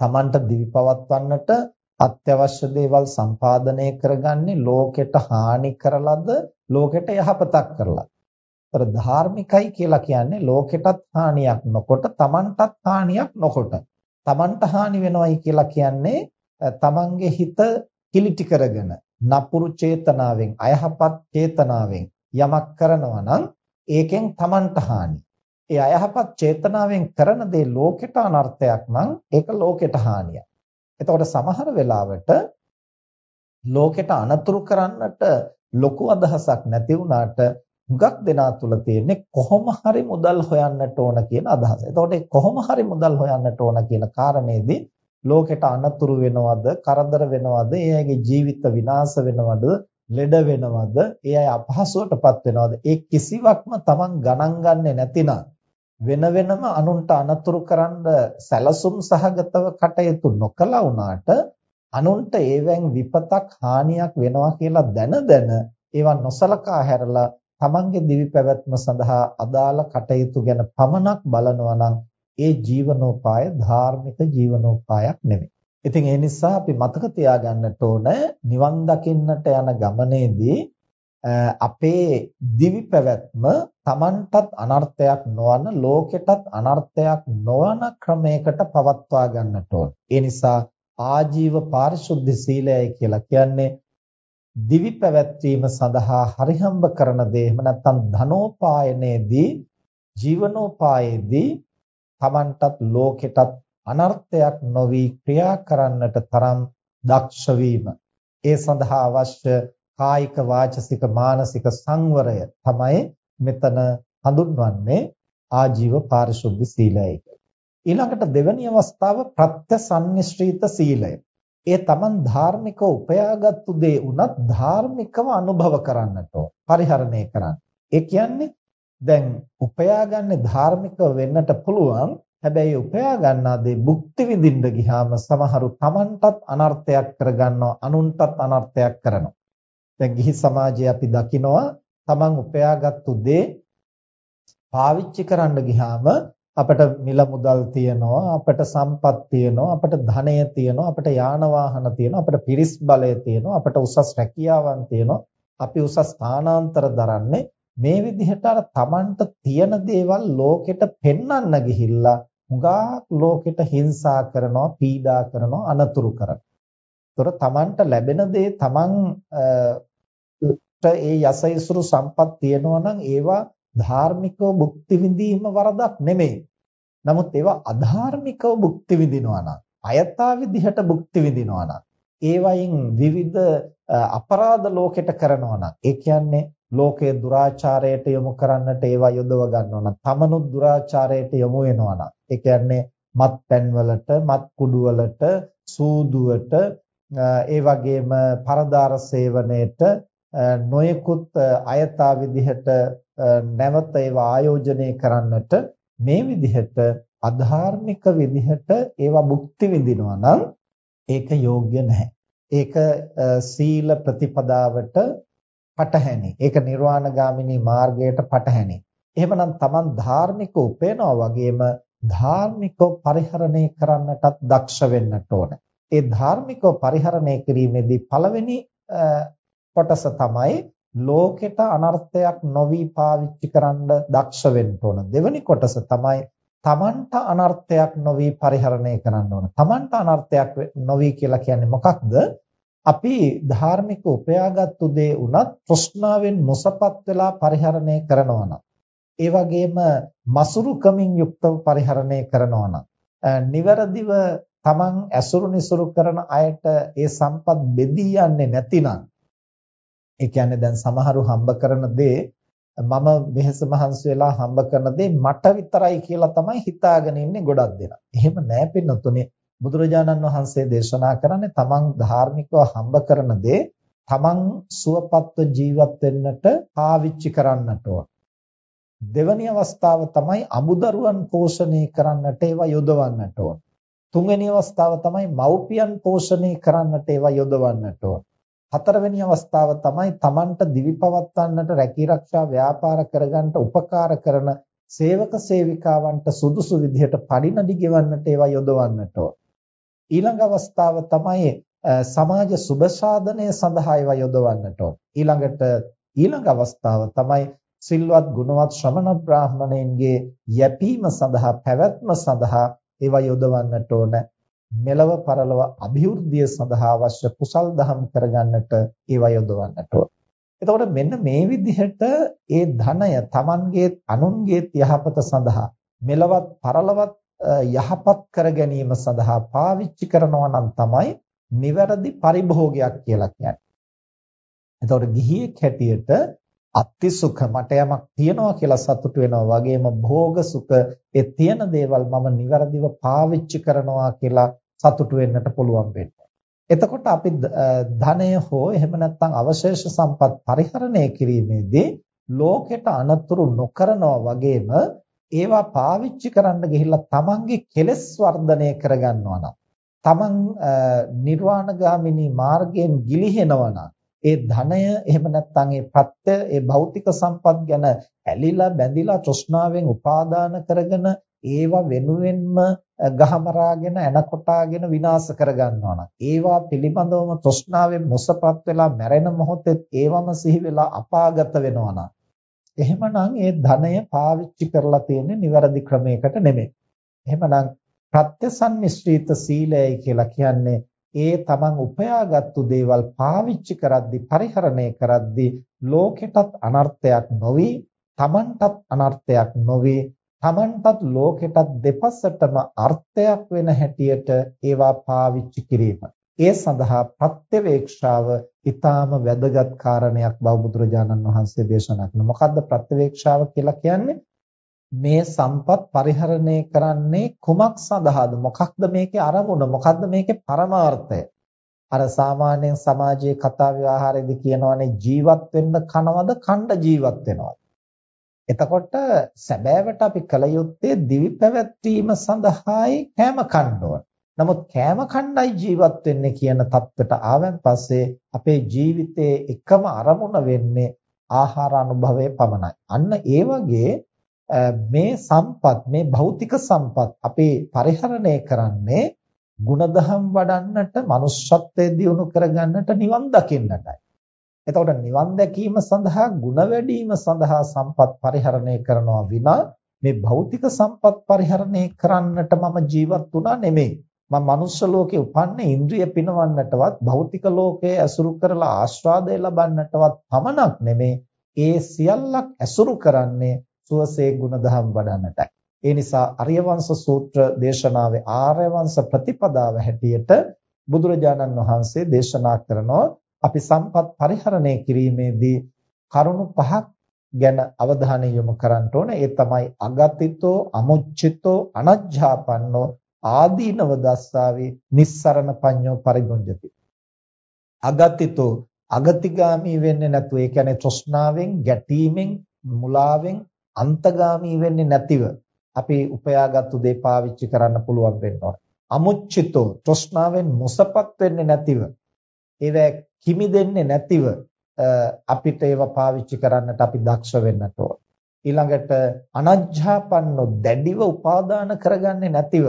Tamanට දිවි පවත්වන්නට අත්‍යවශ්‍ය දේවල් සම්පාදනය කරගන්නේ ලෝකෙට හානි කරලද ලෝකෙට යහපතක් කරලා. ඒතර ධාර්මිකයි කියලා කියන්නේ ලෝකෙටත් හානියක් නොකොට Tamanටත් හානියක් නොකොට. Tamanට හානි වෙනවයි කියලා කියන්නේ තමන්ගේ හිත කිලිටි කරගෙන නපුරු චේතනාවෙන් අයහපත් චේතනාවෙන් යමක් කරනවා නම් ඒකෙන් Tamanට හානි. ඒ අයහපත් චේතනාවෙන් කරන දේ ලෝකෙට අනර්ථයක් නම් ඒක ලෝකෙට හානියක්. එතකොට සමහර වෙලාවට ලෝකෙට අනතුරු කරන්නට ලොකු අදහසක් නැති වුණාට හුඟක් දෙනා තුල තියෙන්නේ කොහොම හරි මුදල් හොයන්නට ඕන කියන අදහස. එතකොට කොහොම හරි මුදල් හොයන්නට ඕන කියන කාරණේදී ලෝකෙට අනතුරු වෙනවද කරදර වෙනවද ඒ අයගේ ජීවිත විනාශ වෙනවද ලෙඩ වෙනවද ඒ අය අපහසුවටපත් වෙනවද ඒ කිසිවක්ම Taman ගණන් ගන්නෙ නැතිනම් වෙන වෙනම අනුන්ට අනතුරු කරන්න සැලසුම් සහගතව කටයුතු නොකළා වුණාට අනුන්ට ඒවෙන් විපතක් හානියක් වෙනවා කියලා දැන දැන ඒවා නොසලකා හැරලා තමන්ගේ දිවි පැවැත්ම සඳහා අදාළ කටයුතු ගැන පමණක් බලනවා නම් ඒ ජීවනෝපාය ධාර්මික ජීවනෝපායක් නෙමෙයි. ඉතින් ඒ නිසා අපි මතක තියාගන්නට ඕන නිවන් දකින්නට යන ගමනේදී අපේ දිවි පැවැත්ම Tamanටත් අනර්ථයක් නොවන ලෝකෙටත් අනර්ථයක් නොවන ක්‍රමයකට පවත්වා ගන්නට ඕන. ඒ නිසා ආජීව පාරිශුද්ධ සීලයයි කියලා කියන්නේ දිවි පැවැත්වීම සඳහා හරිහම්බ කරන දේ එහෙම නැත්නම් ධනෝපායනයේදී ජීවනෝපායේදී Tamanටත් ලෝකෙටත් අනර්ථයක් නොවි ක්‍රියා කරන්නට තරම් දක්ෂ ඒ සඳහා අවශ්‍ය කායික වාචසික මානසික සංවරය තමයි මෙතන හඳුන්වන්නේ ආජීව පාරිශුද්ධ සීලයයි. ඊළඟට දෙවැනි අවස්ථාව ප්‍රත්‍යසන්නිශ්‍රිත සීලය. ඒ තමන් ධාර්මිකව උපයාගත්තු දේ උනත් ධාර්මිකව අනුභව කරන්නට පරිහරණය කරන්න. ඒ කියන්නේ දැන් උපයාගන්නේ ධාර්මික වෙන්නට පුළුවන් හැබැයි උපයා ගන්නා දේ භුක්ති විඳින්න ගියාම සමහරු Tamanටත් අනර්ථයක් කරගන්නවා අනුන්ටත් අනර්ථයක් කරනවා දැන් ගිහි සමාජයේ අපි දකිනවා Taman උපයාගත්තු දේ පාවිච්චි කරන්න ගියාම අපිට මිල මුදල් තියනවා අපිට සම්පත් තියනවා අපිට ධනය තියනවා අපිට යාන වාහන තියනවා අපිට පිරිස් බලය තියනවා අපිට උසස් රැකියාවන් තියනවා අපි උසස් ස්ථානාන්තර දරන්නේ මේ විදිහට අර Tamanට තියෙන දේවල් ලෝකෙට පෙන්වන්න ගිහිල්ලා හුඟක් ලෝකෙට හිංසා කරනවා, පීඩා කරනවා, අනතුරු කරනවා. ඒතර Tamanට ලැබෙන දේ Taman ඒ යසයිසුරු සම්පත් තියෙනවා නම් ඒවා ධාර්මිකව භුක්ති විඳීම වරදක් නෙමෙයි. නමුත් ඒවා අධාර්මිකව භුක්ති විඳිනවා නම් අයථා විදිහට භුක්ති විඳිනවා නම් ඒවයින් විවිධ අපරාධ ලෝකෙට කරනවා නම් ඒ කියන්නේ ලෝකයේ දුරාචාරයට යොමු කරන්නට ඒවා යොදව ගන්නවා නම් තමනුත් දුරාචාරයට යොමු වෙනවා නම් ඒ කියන්නේ මත්පැන් වලට මත් කුඩු වලට සූදුවට ඒ වගේම පරදාර සේවනයේට නොයෙකුත් අයථා විදිහට නැවත ඒවා ආයෝජනය කරන්නට මේ විදිහට අධාර්මික විදිහට ඒවා භුක්ති විඳිනවා නම් ඒක යෝග්‍ය නැහැ. ඒක සීල ප්‍රතිපදාවට පටහැනි. ඒක නිර්වාණගාමිනී මාර්ගයට පටහැනි. එහෙමනම් Taman ධාර්මික උපේනවා වගේම ධාර්මිකව පරිහරණය කරන්නටත් දක්ෂ වෙන්නට ඕන. ඒ ධාර්මිකව පරිහරණය කිරීමේදී පළවෙනි කොටස තමයි ලෝකෙට අනර්ථයක් නොවි පාවිච්චි කරන්න දක්ෂ වෙන්න ඕන. දෙවෙනි කොටස තමයි තමන්ට අනර්ථයක් නොවි පරිහරණය කරන්න ඕන. තමන්ට අනර්ථයක් නොවි කියලා කියන්නේ මොකක්ද? අපි ධාර්මික උපයාගත්තු දේ උනත් තෘෂ්ණාවෙන් මොසපත් වෙලා පරිහරණය කරනවා නම් ඒ වගේම මසුරුකමින් යුක්තව පරිහරණය කරනවා නම් නිවැරදිව තමන් ඇසුරු නිසුරු කරන අයට ඒ සම්පත් බෙදී යන්නේ නැතිනම් ඒ කියන්නේ දැන් සමහරු හම්බ කරන දේ මම වෙහෙස මහන්සි වෙලා හම්බ කරන දේ මට විතරයි කියලා තමයි හිතාගෙන ඉන්නේ ගොඩක් දෙනා. එහෙම නෑ පින්නතුනේ. බුදුරජාණන් වහන්සේ දේශනා කරන්නේ තමන් ධාර්මිකව හම්බ කරන දේ තමන් සුවපත්ව ජීවත් වෙන්නට පාවිච්චි කරන්නට ඕන. දෙවැනි අවස්ථාව තමයි අමුදරුවන් පෝෂණය කරන්නට ඒවා යොදවන්නට ඕන. තුන්වෙනි අවස්ථාව තමයි මව්පියන් පෝෂණය කරන්නට ඒවා යොදවන්නට ඕන. හතරවෙනි අවස්ථාව තමයි Tamanට දිවිපවත්වන්නට රැකී ආරක්ෂා ව්‍යාපාර කරගන්න උපකාර කරන සේවක සේවිකාවන්ට සුදුසු විදිහට පරිණඩි ගෙවන්නට ඒවා යොදවන්නට ඊළඟ අවස්ථාව තමයි සමාජ සුබ සාධනය සඳහා ඒවා යොදවන්නට ඊළඟට ඊළඟ අවස්ථාව තමයි සිල්වත් ගුණවත් ශ්‍රමණ බ්‍රාහමණයන්ගේ යැපීම සඳහා පැවැත්ම සඳහා ඒවා යොදවන්නට ඕන. මෙලව පරලව અભිවෘද්ධිය සඳහා අවශ්‍ය කුසල් දහම් කරගන්නට ඒවා යොදවන්නට ඕන. එතකොට මෙන්න මේ විදිහට ඒ ධනය Tamanගේ අනුන්ගේ යහපත සඳහා මෙලවත් පරලවත් යහපත් කර ගැනීම සඳහා පාවිච්චි කරනවා නම් තමයි නිවැරදි පරිභෝගයක් කියලා කියන්නේ. එතකොට ගිහියෙක් හැටියට අත්ති සුඛ මට යමක් තියනවා කියලා සතුටු වෙනවා වගේම භෝග සුඛ ඒ තියෙන දේවල් මම નિවරදිව පාවිච්චි කරනවා කියලා සතුටු වෙන්නට පුළුවන් වෙන්නේ. එතකොට අපි ධනය හෝ එහෙම නැත්නම් අවශේෂ සම්පත් පරිහරණය කිරීමේදී ලෝකෙට අනතුරු නොකරනවා වගේම ඒවා පාවිච්චි කරන්න ගිහිල්ලා තමන්ගේ කෙලෙස් වර්ධනය කරගන්නවා නම් තමන් නිර්වාණගාමිනී මාර්ගයෙන් ගිලිහෙනවා නම් ඒ ධනය එහෙම නැත්නම් ඒ ප්‍රත්‍ය ඒ භෞතික සම්පත් ගැන ඇලිලා බැඳිලා තෘෂ්ණාවෙන් උපාදාන කරගෙන ඒවා වෙනුවෙන්ම ගහමරාගෙන එනකොටාගෙන විනාශ කරගන්නවා නම් ඒවා පිළිබඳවම තෘෂ්ණාවෙන් මොසපත් වෙලා මැරෙන මොහොතේ ඒවම සිහි වෙලා අපාගත වෙනවා නම් එහෙමනම් ඒ ධනය පාවිච්චි කරලා තියෙන්නේ නිවැරදි ක්‍රමයකට නෙමෙයි. එහෙමනම් ප්‍රත්‍යසන්නිශ්චිත සීලයයි කියලා කියන්නේ ඒ තමන් උපයාගත්තු දේවල් පාවිච්චි කරද්දී පරිහරණය කරද්දී ලෝකෙටත් අනර්ථයක් නොවි තමන්ටත් අනර්ථයක් නොවි තමන්ටත් ලෝකෙටත් දෙපසටම අර්ථයක් වෙන හැටියට ඒවා පාවිච්චි කිරීම. ඒ සඳහා ප්‍රත්‍යවේක්ෂාව ඊටාම වැදගත් කාරණයක් බව බුදුරජාණන් වහන්සේ දේශනා කරනවා. මොකද්ද ප්‍රත්‍යවේක්ෂාව කියලා කියන්නේ? මේ සම්පත් පරිහරණය කරන්නේ කුමක් සඳහාද? මොකක්ද මේකේ අරමුණ? මොකක්ද මේකේ පරමාර්ථය? අර සාමාන්‍යයෙන් සමාජයේ කතා ව්‍යවහාරයේදී කියනවානේ ජීවත් වෙන්න කනවද කණ්ඩ ජීවත් වෙනවද? එතකොට සැබෑවට අපි කල යුත්තේ දිවි පැවැත්වීම සඳහායි කෑම කන්න නමුත් කෑම කණ්ඩායි ජීවත් වෙන්නේ කියන தත්ත්වයට ආවන් පස්සේ අපේ ජීවිතයේ එකම අරමුණ වෙන්නේ ආහාර අනුභවය පමණයි. අන්න ඒ වගේ මේ සම්පත් මේ භෞතික සම්පත් අපි පරිහරණය කරන්නේ ಗುಣධම් වඩන්නට, manussත්වයේ දියුණු කරගන්නට, නිවන් දකින්නටයි. එතකොට නිවන් දැකීම සඳහා, ಗುಣ වැඩිම සඳහා සම්පත් පරිහරණය කරනවා විනා මේ භෞතික සම්පත් පරිහරණය කරන්නට මම ජීවත් වුණා නෙමෙයි. මම මනුෂ්‍ය ලෝකේ උපන්නේ ඉන්ද්‍රිය පිනවන්නටවත් භෞතික ලෝකයේ ඇසුරු කරලා ආස්වාදය ලබන්නටවත් පමණක් නෙමෙයි. ඒ සියල්ලක් ඇසුරු කරන්නේ සුවසේ ගුණධම් වඩන්නටයි. ඒ නිසා අරියවංශ සූත්‍ර දේශනාවේ ආර්යවංශ ප්‍රතිපදාව හැටියට බුදුරජාණන් වහන්සේ දේශනා කරනවා අපි සම්පත් පරිහරණය කිරීමේදී කරුණු පහක් ගැන අවධානය යොමු කරන්න ඕන. ඒ තමයි අගතිතෝ, අමුච්චිතෝ, අනජ්ජාපන්නෝ ආදීනව දස්සාවේ නිස්සරණ පඤ්ඤෝ පරිගොංජති. අගතිතෝ අගතිගාමී වෙන්නේ නැතුව ඒ කියන්නේ තෘෂ්ණාවෙන්, ගැටීමෙන්, මුලාවෙන් අන්තගාමී වෙන්නේ නැතිව අපි උපයාගත්තු දේ පාවිච්චි කරන්න පුළුවන් වෙනවා. අමුච්චිතෝ තෘෂ්ණාවෙන් මුසපත් වෙන්නේ නැතිව ඒවා කිමි දෙන්නේ නැතිව අපිට ඒවා පාවිච්චි කරන්නට අපි දක්ෂ වෙන්නට ඕන. ඊළඟට අනජ්ජාපන්නෝ දැඩිව උපාදාන කරගන්නේ නැතිව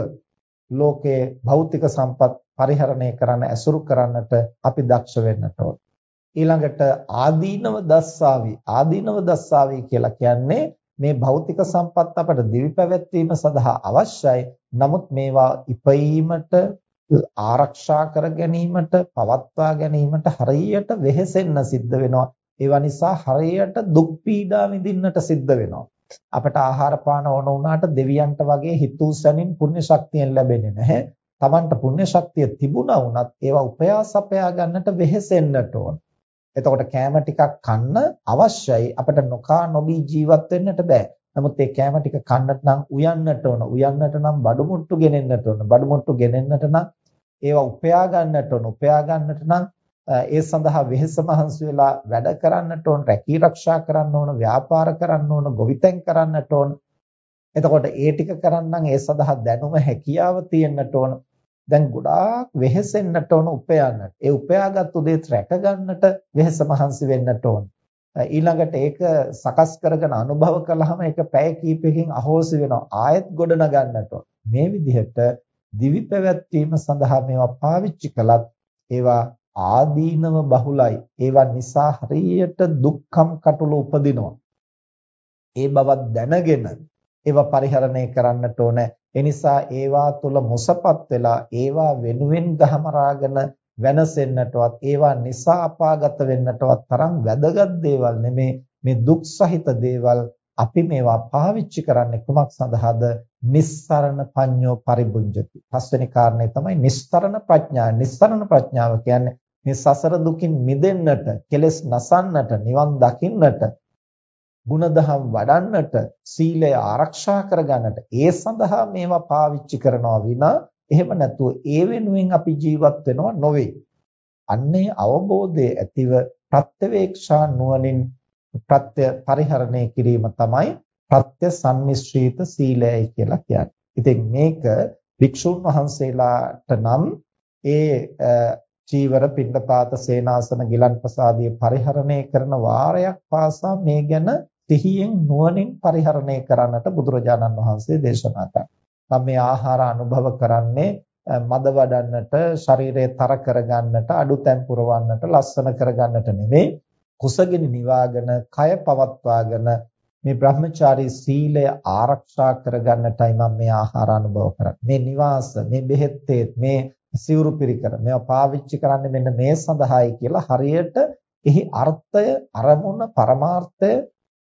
ලෝකයේ භෞතික සම්පත් පරිහරණය කරන්න ඇසුරු කරන්නට අපි දක්ෂ වෙන්නට ඕන. ඊළඟට ආදීනව දස්සාවි ආදීනව දස්සාවි කියලා කියන්නේ මේ භෞතික සම්පත් අපට දිවි පැවැත්වීම සඳහා අවශ්‍යයි. නමුත් මේවා ඉපීමට ආරක්ෂා කර ගැනීමට පවත්වා ගැනීමට හරියට වෙහෙසෙන්න සිද්ධ වෙනවා. ඒවා නිසා හරියට දුක් පීඩා විඳින්නට සිද්ධ වෙනවා. අපට ආහාර පාන ඕන වුණාට දෙවියන්ට වගේ හිතූ සැනින් පුණ්‍ය ශක්තියෙන් ලැබෙන්නේ නැහැ. Tamanට පුණ්‍ය ශක්තිය තිබුණා වුණත් ඒවා උපයාස අපයා ගන්නට වෙහෙසෙන්නට ඕන. එතකොට කෑම ටිකක් කන්න අවශ්‍යයි අපිට නොකා නොබී ජීවත් වෙන්නට බෑ. නමුත් ඒ කෑම ටික කන්නට නම් උයන්නට ඕන. උයන්නට නම් බඩු මුට්ටු ගෙනෙන්නට ඕන. බඩු මුට්ටු ගෙනෙන්නට නම් ඒවා උපයා ගන්නට ඕන. උපයා ගන්නට නම් ඒ සඳහා වෙහෙස මහන්සි වෙලා වැඩ කරන්නට ඕන, රැකී රක්ෂා කරන්න ඕන, ව්‍යාපාර කරන්න ඕන, ගොවිතැන් කරන්නට ඕන. එතකොට ඒ ටික කරන්නම් ඒ සඳහා දැනුම හැකියාව තියෙන්නට ඕන. දැන් ගොඩාක් වෙහෙසෙන්නට ඕන උපයන්නට. ඒ උපයාගත්තු දේත් රැක ගන්නට වෙහෙස මහන්සි වෙන්නට ඕන. ඊළඟට ඒක සකස් කරගෙන අනුභව කළාම ඒක පැය කීපයකින් අහෝසි වෙනවා. ආයෙත් ගොඩ නගන්නට ඕන. මේ විදිහට දිවි පැවැත්වීම සඳහා මේවා පාවිච්චි කළත් ඒවා ආදීනව බහුලයි. ඒවා නිසා හරියට දුක්ඛම් කටුල උපදිනවා. ඒ බවක් දැනගෙන ඒවා පරිහරණය කරන්නට ඕනේ. එනිසා ඒවා තුල මොසපත් වෙලා ඒවා වෙනුවෙන් ගහමරාගෙන වෙනසෙන්නටවත් ඒවා නිසා අපාගත වෙන්නටවත් තරම් වැදගත් දේවල් නෙමේ මේ දුක් සහිත දේවල් අපි මේවා පාවිච්චි කරන්නේ කුමක් සඳහාද? නිස්සරණ පඤ්ඤෝ පරිබුඤ්ජති. පස්වෙනි කාරණේ තමයි නිස්සරණ ප්‍රඥා. නිස්සරණ ප්‍රඥාව කියන්නේ මේ සසර දුකින් මිදෙන්නට, කෙලෙස් නසන්නට, නිවන් දකින්නට ಗುಣදහම් වඩන්නට සීලය ආරක්ෂා කරගන්නට ඒ සඳහා මේවා පාවිච්චි කරනවා විනා එහෙම නැතුව ඒ වෙනුවෙන් අපි ජීවත් වෙනවා නොවේ. අන්නේ අවබෝධයේ ඇතිව ප්‍රත්‍යවේක්ෂා නුවණින් ප්‍රත්‍ය පරිහරණය කිරීම තමයි ප්‍රත්‍ය සම්මිශ්‍රිත සීලයයි කියලා කියන්නේ. ඉතින් මේක භික්ෂුන් වහන්සේලාට නම් ඒ චීවර පිණ්ඩපාත සේනාසන ගිලන්පසාදිය පරිහරණය කරන වාරයක් පාසා මේ ගැන සිහියෙන් නුවණින් පරිහරණය කරන්නට බුදුරජාණන් වහන්සේ දේශනා කළා. මේ ආහාර අනුභව කරන්නේ මද වඩන්නට, ශරීරය තර කරගන්නට, අඩුතැන් පුරවන්නට, ලස්සන කරගන්නට නෙමෙයි. කුසගිනි නිවාගෙන, කය පවත්වාගෙන මේ බ්‍රහ්මචාරී සීලය ආරක්ෂා කරගන්නටයි මම මේ ආහාර අනුභව කරන්නේ. මේ නිවාස, මේ බෙහෙත් මේ සිවුරු පිරිකර මේවා පාවිච්චි කරන්නේ මෙන්න මේ සඳහායි කියලා හරියට එහි අර්ථය, අරමුණ, පරමාර්ථය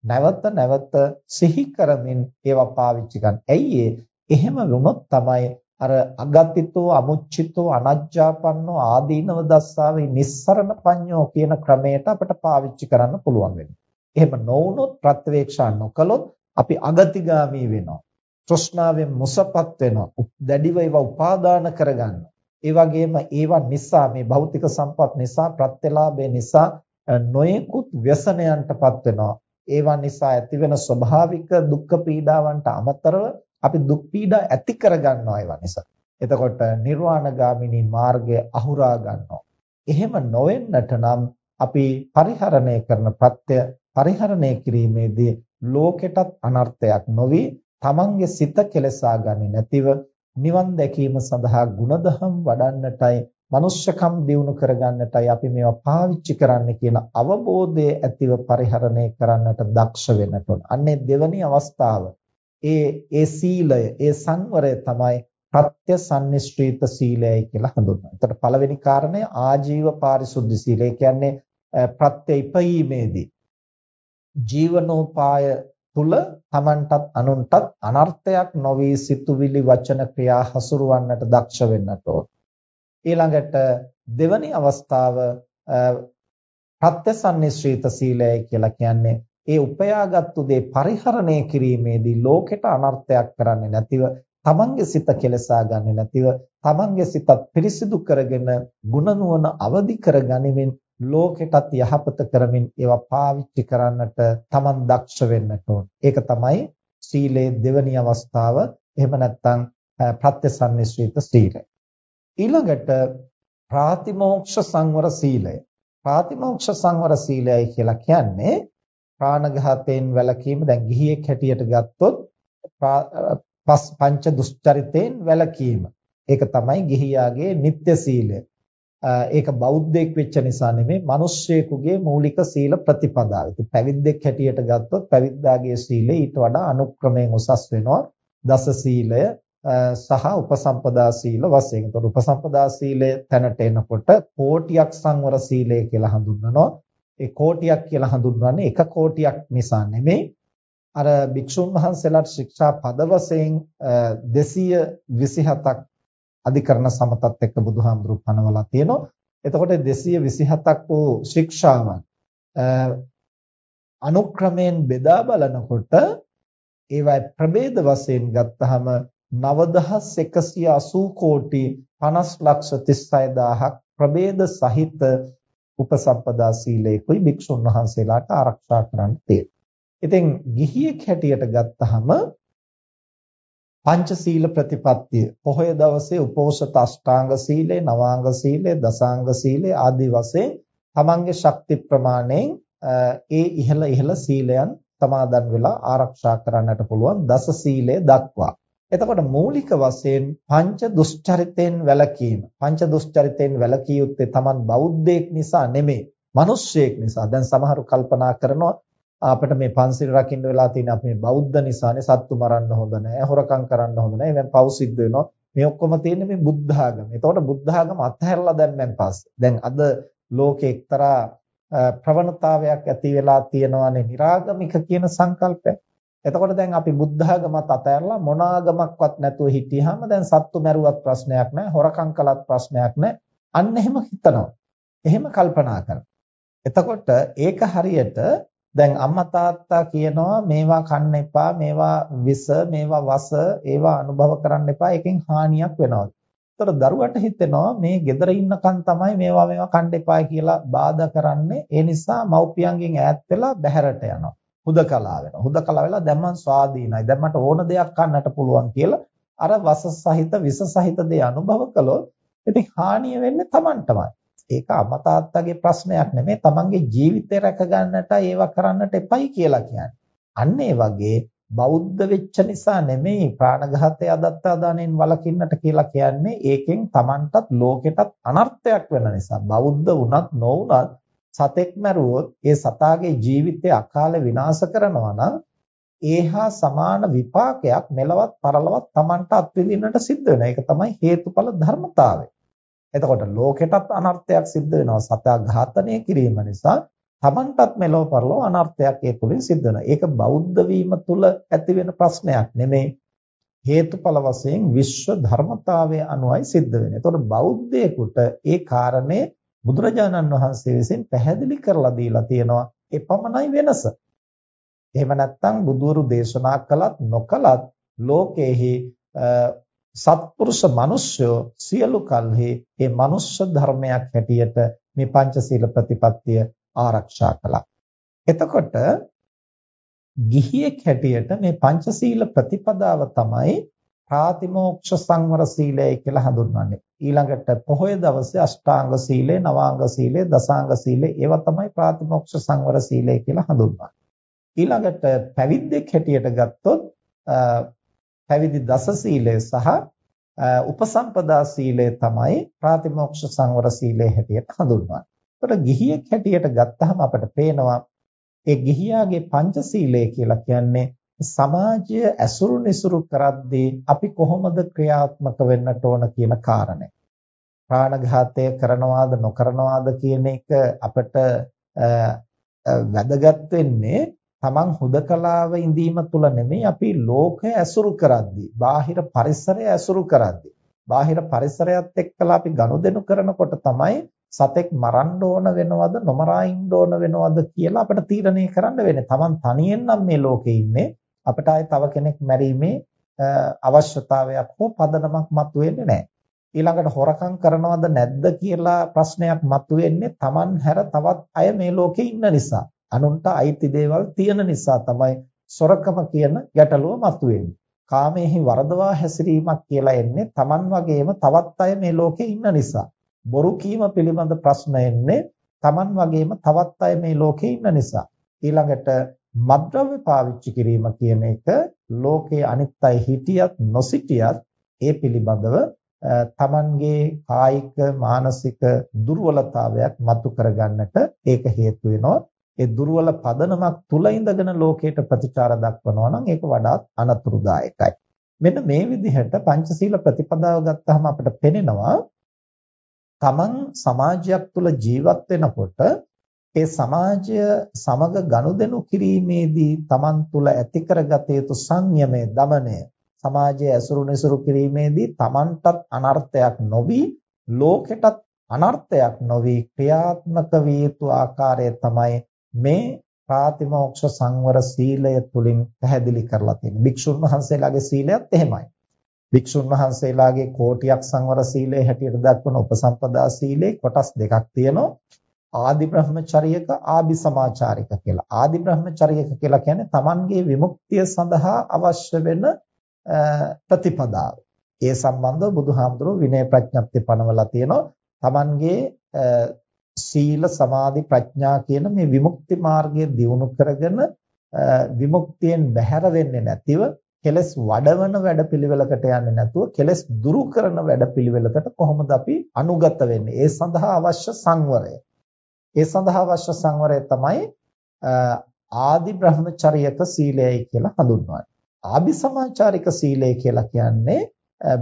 නැවත නැවත සිහි කරමින් ඒවා පාවිච්චි ගන්න. ඇයි එහෙම වුණොත් තමයි අර අගතිතෝ අමුච්චිතෝ අනජ්ජාපන්නෝ ආදීනව දස්සාවේ නිස්සරණ පඤ්ඤෝ කියන ක්‍රමයට අපිට පාවිච්චි කරන්න පුළුවන් වෙන්නේ. එහෙම නොවුනොත් ප්‍රත්‍යවේක්ෂා නොකළොත් අපි අගතිගාමී වෙනවා. තෘෂ්ණාවෙන් මුසපත් වෙනවා. දැඩිව ඒවා උපාදාන කරගන්නවා. ඒ වගේම ඒවා නිසා මේ භෞතික සම්පත් නිසා ප්‍රත්‍යලාභය නිසා නොයෙකුත් ව්‍යසනයන්ටපත් වෙනවා. ඒවා නිසා ඇතිවෙන ස්වභාවික දුක් පීඩාවන්ට අමතරව අපි දුක් පීඩා ඇති කරගන්නවා ඒවා නිසා. එතකොට නිර්වාණගාමිනී මාර්ගය අහුරා ගන්නවා. එහෙම නොවෙන්නට නම් අපි පරිහරණය කරන ප්‍රත්‍ය පරිහරණය කිරීමේදී ලෝකෙටත් අනර්ථයක් නොවි තමන්ගේ සිත කෙලසා ගන්නේ නැතිව නිවන් දැකීම සඳහා ಗುಣධම් වඩන්නටයි මනුෂ්‍යකම් දියුණු කරගන්නටයි අපි මේවා පාවිච්චි කරන්න කියන අවබෝධය ඇතිව පරිහරණය කරන්නට දක්ෂ වෙන්නට ඕන. අන්නේ දෙවැනි අවස්ථාව. ඒ ඒ සීලය, ඒ සංවරය තමයි ප්‍රත්‍ය සම්නිශ්චිත සීලයයි කියලා හඳුන්වනවා. එතකොට පළවෙනි කාරණය ආජීව පාරිශුද්ධ සීලය. කියන්නේ ප්‍රත්‍ය ඉපීමේදී ජීවනෝපාය තුල Tamanටත් අනුන්ටත් අනර්ථයක් නොවි සිතුවිලි වචන ක්‍රියා හසුරවන්නට දක්ෂ වෙන්නට ඕන. ඊළඟට දෙවැනි අවස්ථාව ප්‍රත්‍යසන්නිශ්‍රිත සීලය කියලා කියන්නේ ඒ උපයාගත්තු දේ පරිහරණය කිරීමේදී ලෝකෙට අනර්ථයක් කරන්නේ නැතිව තමන්ගේ සිත කෙලසා ගන්නේ නැතිව තමන්ගේ සිතත් පිරිසිදු කරගෙන ගුණ නුවණ අවදි කරගනිමින් ලෝකෙටත් යහපත කරමින් ඒවා පාවිච්චි කරන්නට තමන් දක්ෂ වෙන්නට ඕන. ඒක තමයි සීලේ දෙවැනි අවස්ථාව. එහෙම නැත්නම් ප්‍රත්‍යසන්නිශ්‍රිත සීලය. ඊළඟට ප්‍රාතිමෝක්ෂ සංවර සීලය. ප්‍රාතිමෝක්ෂ සංවර සීලයයි කියලා කියන්නේ ප්‍රාණඝාතයෙන් වැළකීම. දැන් ගිහියෙක් හැටියට ගත්තොත් පංච දුස්චරිතයෙන් වැළකීම. ඒක තමයි ගිහියාගේ නිත්‍ය සීලය. ඒක බෞද්ධයෙක් වෙච්ච නිසා නෙමෙයි මිනිස්සෙකුගේ මූලික සීල ප්‍රතිපදාව. ඉතින් පැවිද්දෙක් හැටියට ගත්තොත් පැවිද්දාගේ සීලය ඊට වඩා අනුක්‍රමයෙන් උසස් වෙනවා. දස සීලය සහ උපසම්පදා සීල වශයෙන්. ඒතකොට උපසම්පදා සීලය තැනට එනකොට කෝටියක් සංවර සීලය කියලා හඳුන්වනවා. ඒ කෝටියක් කියලා හඳුන්වන්නේ එක කෝටියක් නිසා නෙමෙයි. අර භික්ෂුන් වහන්සේලාට ශික්ෂා පද වශයෙන් 227ක් අධිකරණ සමතත් එක්ක බුදුහාමුදුරු පනවලා තියෙනවා. එතකොට 227ක් වූ ශික්ෂාවන් අනුක්‍රමයෙන් බෙදා බලනකොට ඒවා ප්‍රභේද වශයෙන් ගත්තහම 9180 කෝටි 50 ලක්ෂ 36000ක් ප්‍රභේද සහිත උපසම්පදා සීලයකුයි භික්ෂුන් වහන්සේලාට ආරක්ෂා කරන්න තියෙනවා. ඉතින් ගිහියෙක් හැටියට ගත්තහම පංචශීල ප්‍රතිපත්තිය පොහොය දවසේ උපෝසත අෂ්ටාංග සීලය නවාංග සීලය දසාංග සීලය ආදී වශයෙන් තමන්ගේ ශක්ති ප්‍රමාණයෙන් ඒ ඉහළ ඉහළ සීලයන් සමාදන් වෙලා ආරක්ෂා කරන්නට පුළුවන් දස සීලය දක්වා. එතකොට මූලික වශයෙන් පංච දුෂ්චරිතෙන් වැළකීම. පංච දුෂ්චරිතෙන් වැළකී යුත්තේ තමන් බෞද්ධයෙක් නිසා නෙමෙයි. මිනිස්සෙක් නිසා. දැන් සමහරු කල්පනා කරනවා අපිට මේ පන්සිල් රකින්න වෙලා තියෙන අපි මේ බෞද්ධ නිසානේ සත්තු මරන්න හොඳ නැහැ හොරකම් කරන්න හොඳ නැහැ එවෙන් පව් සිද්ධ වෙනවා මේ ඔක්කොම තියෙන්නේ මේ බුද්ධ ආගම. එතකොට බුද්ධ ආගම අත්හැරලා දැම්මෙන් පස්සේ දැන් අද ලෝකේ එක්තරා ප්‍රවණතාවයක් ඇති වෙලා තියෙනවානේ निराගමික කියන සංකල්පය. එතකොට දැන් අපි බුද්ධ ආගමත් අතහැරලා මොන ආගමක්වත් නැතුව හිටියාම දැන් සත්තු මැරුවත් ප්‍රශ්නයක් නැහැ හොරකම් කළත් ප්‍රශ්නයක් නැහැ. අන්න එහෙම හිතනවා. එහෙම කල්පනා කරනවා. එතකොට ඒක හරියට දැන් අම්මා තාත්තා කියනවා මේවා කන්න එපා මේවා විස මේවා වස ඒවා අනුභව කරන්න එපා එකෙන් හානියක් වෙනවා. ඒතර දරුවට හිතෙනවා මේ gedara ඉන්නකන් තමයි මේවා මේවා කන්න එපා කියලා බාධා කරන්නේ. ඒ නිසා මව්පියන්ගෙන් ඈත් වෙලා බැහැරට යනවා. හුදකලා වෙනවා. හුදකලා වෙලා දැන් මං ස්වාධීනයි. දැන් මට ඕන දෙයක් කන්නට පුළුවන් කියලා අර වස සහිත විස සහිත දේ අනුභව කළොත් ඉතින් හානිය වෙන්නේ Tamanටමයි. ඒක අම්මා තාත්තගේ ප්‍රශ්නයක් නෙමෙයි තමන්ගේ ජීවිතය රැක ගන්නට ඒවා කරන්නට එපයි කියලා කියන්නේ. අන්න ඒ වගේ බෞද්ධ වෙච්ච නිසා නෙමෙයි ප්‍රාණඝාතය අදත්තා දාණයෙන් වළකින්නට කියලා කියන්නේ ඒකෙන් තමන්ටත් ලෝකෙටත් අනර්ථයක් වෙන නිසා බෞද්ධ වුණත් නොවුණත් සතෙක් මැරුවොත් ඒ සතාගේ ජීවිතය අකාලේ විනාශ කරනවා නම් ඒහා සමාන විපාකයක් මෙලවත් පරලවත් තමන්ට අත්විඳින්නට සිද්ධ වෙනවා. ඒක තමයි හේතුඵල ධර්මතාවය. එතකොට ලෝකෙටත් අනර්ථයක් සිද්ධ වෙනවා සතා ඝාතනය කිරීම නිසා තමන්ටත් මෙලොව පරලොව අනර්ථයක් ඒ තුලින් සිද්ධ වෙනවා. ඒක බෞද්ධ වීම තුල ඇති වෙන ප්‍රශ්නයක් නෙමෙයි. හේතුඵල වශයෙන් විශ්ව ධර්මතාවය අනුවයි සිද්ධ වෙන්නේ. එතකොට බෞද්ධයෙකුට ඒ කාරණේ බුදුරජාණන් වහන්සේ විසින් පැහැදිලි කරලා දීලා තියෙනවා. ඒ පමණයි වෙනස. එහෙම නැත්නම් බුදුවරු දේශනා කළත් නොකළත් ලෝකෙහි සත්පුරුෂ මිනිස්සු සියලු කල්හි මේ මනුෂ්‍ය ධර්මයක් හැටියට මේ පංචශීල ප්‍රතිපත්තිය ආරක්ෂා කළා. එතකොට ගිහියෙක් හැටියට මේ පංචශීල ප්‍රතිපදාව තමයි ප්‍රාතිමෝක්ෂ සංවර සීලය කියලා හඳුන්වන්නේ. ඊළඟට පොහොය දවසේ අෂ්ටාංග සීලය, නවාංග සීලය, දසාංග සීලය ඒවා තමයි ප්‍රාතිමෝක්ෂ සංවර සීලය කියලා හඳුන්වන්නේ. ඊළඟට පැවිද්දෙක් හැටියට ගත්තොත් පැවිදි දස සීලය සහ උපසම්පදා සීලය තමයි ප්‍රාතිමෝක්ෂ සංවර සීලය හැටියට හඳුන්වන්නේ. ඒකට ගිහියෙක් හැටියට ගත්තහම අපට පේනවා ඒ ගිහියාගේ පංචශීලය කියලා කියන්නේ සමාජය ඇසුරු නිසුරු කරද්දී අපි කොහොමද ක්‍රියාත්මක වෙන්නට ඕන කියන කාරණය. ප්‍රාණඝාතය කරනවාද නොකරනවාද කියන එක අපිට වැදගත් වෙන්නේ තමන් හුදකලාව ඉඳීම තුල නෙමෙයි අපි ලෝකය ඇසුරු කරද්දී බාහිර පරිසරය ඇසුරු කරද්දී බාහිර පරිසරයත් එක්කලා අපි ගනුදෙනු කරනකොට තමයි සතෙක් මරන්න ඕන වෙනවද නොමරා ඉන්න ඕන වෙනවද කියලා අපිට තීරණය කරන්න වෙන්නේ. Taman තනියෙන් නම් මේ ලෝකේ ඉන්නේ. අපිට ආයේ තව කෙනෙක් මැරීමේ අවශ්‍යතාවයක් හෝ පදනමක් මතුවෙන්නේ නැහැ. ඊළඟට හොරකම් කරනවද නැද්ද කියලා ප්‍රශ්නයක් මතුවෙන්නේ Taman හැර තවත් අය මේ ලෝකේ ඉන්න නිසා. අනුන්ට අයිති දේවල් තියෙන නිසා තමයි සොරකම කියන ගැටලුව මතුවෙන්නේ. කාමයේහි වරදවා හැසිරීමක් කියලා එන්නේ Taman වගේම තවත් අය මේ ලෝකේ ඉන්න නිසා. බොරු කීම පිළිබඳ ප්‍රශ්න එන්නේ Taman වගේම තවත් අය මේ ලෝකේ ඉන්න නිසා. ඊළඟට මද්ද්‍රව්‍ය පාවිච්චි කිරීම කියන එක ලෝකයේ අනිත් අය හිටියත් නොසිටියත් ඒ පිළිබඳව තමන්ගේ කායික මානසික දුර්වලතාවයක් මතු කරගන්නට ඒක හේතු වෙනවා ඒ දුර්වල පදනමක් තුල ඉඳගෙන ලෝකයට ප්‍රතිචාර දක්වනවා නම් ඒක වඩාත් අනතුරුදායකයි. මෙන්න මේ විදිහට පංචශීල ප්‍රතිපදාව ගත්තාම අපිට පෙනෙනවා තමන් සමාජයක් තුල ජීවත් වෙනකොට ඒ සමාජය සමග ගනුදෙනු කිරීමේදී තමන් තුල ඇති කරගත යුතු සංයමය, දමනය, සමාජයේ ඇසුරු නිසුරු කිරීමේදී තමන්ටත් අනර්ථයක් නොවි ලෝකෙටත් අනර්ථයක් නොවි ක්‍රියාත්මක විය යුතු ආකාරය තමයි මේ ප්‍රාතිමෝක්ෂ සංවර සීලය තුලින් පැහැදිලි කරලා තියෙනවා. භික්ෂුන් වහන්සේලාගේ සීලයත් එහෙමයි. භික්ෂුන් වහන්සේලාගේ කෝටියක් සංවර සීලය හැටියට දක්වන උපසම්පදා සීලේ කොටස් දෙකක් තියෙනවා. ආදි බ්‍රහ්මචර්යක ආදි සමාචාරික කියලා. ආදි බ්‍රහ්මචර්යක කියලා කියන්නේ Tamanගේ විමුක්තිය සඳහා අවශ්‍ය වෙන ප්‍රතිපදාව. ඒ සම්බන්ධව බුදුහාමුදුරුවෝ විනය ප්‍රඥප්ති පනවලා තියෙනවා. Tamanගේ සීල සමාධි ප්‍රඥා කියන මේ විමුක්ති මාර්ගය දියුණු කරගෙන විමුක්තියෙන් බැහැර වෙන්නේ නැතිව කෙලස් වඩවන වැඩපිළිවෙලකට යන්නේ නැතුව කෙලස් දුරු කරන වැඩපිළිවෙලකට කොහොමද අපි අනුගත වෙන්නේ ඒ සඳහා අවශ්‍ය සංවරය ඒ සඳහා අවශ්‍ය සංවරය තමයි ආදි බ්‍රහ්මචර්යක සීලයයි කියලා හඳුන්වන්නේ ආදි සමාචාරික සීලය කියලා කියන්නේ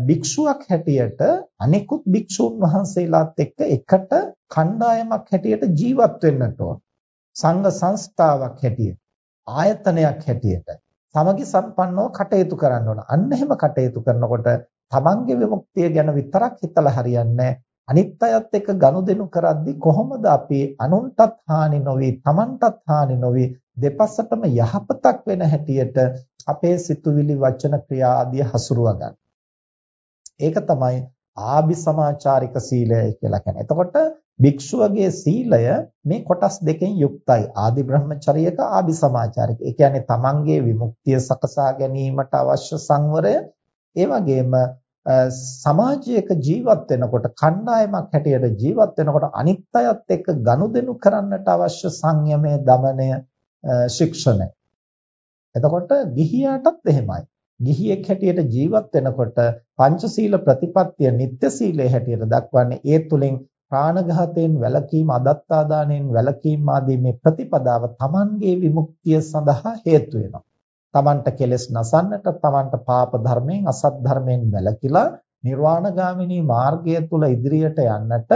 භික්ෂුවක් හැටියට අනෙකුත් භික්ෂුන් වහන්සේලාත් එක්ක එකට කණ්ඩායමක් හැටියට ජීවත් වෙන්නට ඕන. සංඝ සංස්ථාවක් හැටියට ආයතනයක් හැටියට සමගි සම්පන්නව කටයුතු කරන්න ඕන. අන්න එහෙම කටයුතු කරනකොට තමන්ගේ විමුක්තිය ගැන විතරක් හිතලා හරියන්නේ අනිත් අයත් එක්ක ගනුදෙනු කරද්දී කොහොමද අපි අනුන්ටත් හානි නොවි තමන්ටත් හානි නොවි දෙපසටම යහපතක් වෙන හැටියට අපේ සිතුවිලි වචන ක්‍රියා ආදී හසුරුවා ගන්න. ඒක තමයි ආභි සමාචාරික සීලය කියලා කියන්නේ. එතකොට භික්ෂුවගේ සීලය මේ කොටස් දෙකෙන් යුක්තයි. ආදි බ්‍රහ්මචර්යක ආභි සමාචාරික. ඒ කියන්නේ තමන්ගේ විමුක්තිය සකසා ගැනීමට අවශ්‍ය සංවරය, ඒ වගේම සමාජයක ජීවත් වෙනකොට කණ්ඩායමක් හැටියට ජීවත් වෙනකොට අනිත් අයත් එක්ක ගනුදෙනු කරන්නට අවශ්‍ය සංයමය, දමනය, ශික්ෂණය. එතකොට ගිහියාටත් එහෙමයි. ගිහියෙක් හැටියට ජීවත් වෙනකොට පංචශීල ප්‍රතිපත්තිය නිත්‍ය සීලය හැටියට දක්වන්නේ ඒ තුලින් ප්‍රාණඝාතයෙන් වැළකීම අදත්තාදානයෙන් වැළකීම ආදී මේ ප්‍රතිපදාව Tamanගේ විමුක්තිය සඳහා හේතු වෙනවා. Tamanට කෙලෙස් නසන්නට, Tamanට පාප ධර්මයෙන්, අසත් ධර්මයෙන් වැළකීලා නිර්වාණගාමිනී මාර්ගය තුල ඉදිරියට යන්නට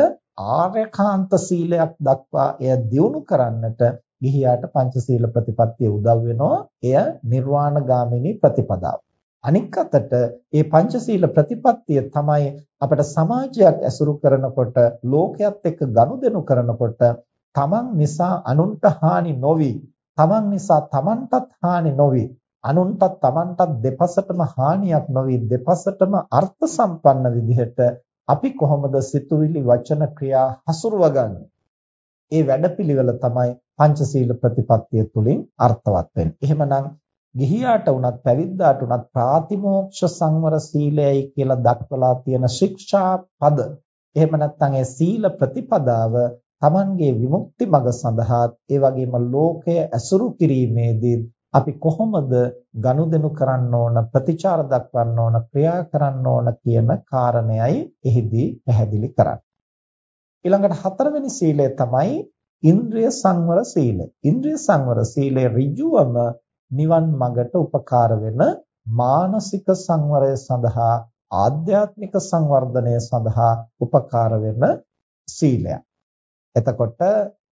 ආර්යකාන්ත සීලයක් දක්වා එය දියුණු කරන්නට ගිහියාට පංචශීල ප්‍රතිපත්තිය උදව් වෙනවා. එය නිර්වාණගාමිනී ප්‍රතිපදාව. අනික් අතට මේ පංචශීල ප්‍රතිපත්තිය තමයි අපට සමාජයක් ඇසුරු කරනකොට ලෝකයක් එක්ක ගනුදෙනු කරනකොට තමන් නිසා අනුන්ට හානි නොවි තමන් නිසා තමන්ටත් හානි නොවි අනුන්ටත් තමන්ටත් දෙපසටම හානියක් නොවි දෙපසටම අර්ථ සම්පන්න විදිහට අපි කොහොමද සිතුවිලි වචන ක්‍රියා හසුරුවගන්නේ ඒ වැඩපිළිවෙල තමයි පංචශීල ප්‍රතිපත්තිය තුලින් අර්ථවත් වෙන්නේ. එහෙමනම් ගිහියාට වුණත් පැවිද්දාට වුණත් ප්‍රාතිමෝක්ෂ සංවර සීලයයි කියලා දක්වලා තියෙන ශික්ෂා පද එහෙම නැත්නම් ඒ සීල ප්‍රතිපදාව Tamanගේ විමුක්ති මඟ සඳහා ඒ වගේම ලෝකය ඇසුරු කිරීමේදී අපි කොහොමද ගනුදෙනු කරන්න ඕන ප්‍රතිචාර දක්වන්න ඕන ක්‍රියා කරන්න ඕන කියන කාරණයයි එහිදී පැහැදිලි කරන්නේ. ඊළඟට හතරවෙනි සීලය තමයි ඉන්ද්‍රිය සංවර සීලය. ඉන්ද්‍රිය සංවර සීලය ඍජුවම නිවන් මඟට උපකාර වෙන මානසික සංවරය සඳහා ආධ්‍යාත්මික සංවර්ධනය සඳහා උපකාර වෙන සීලයක්. එතකොට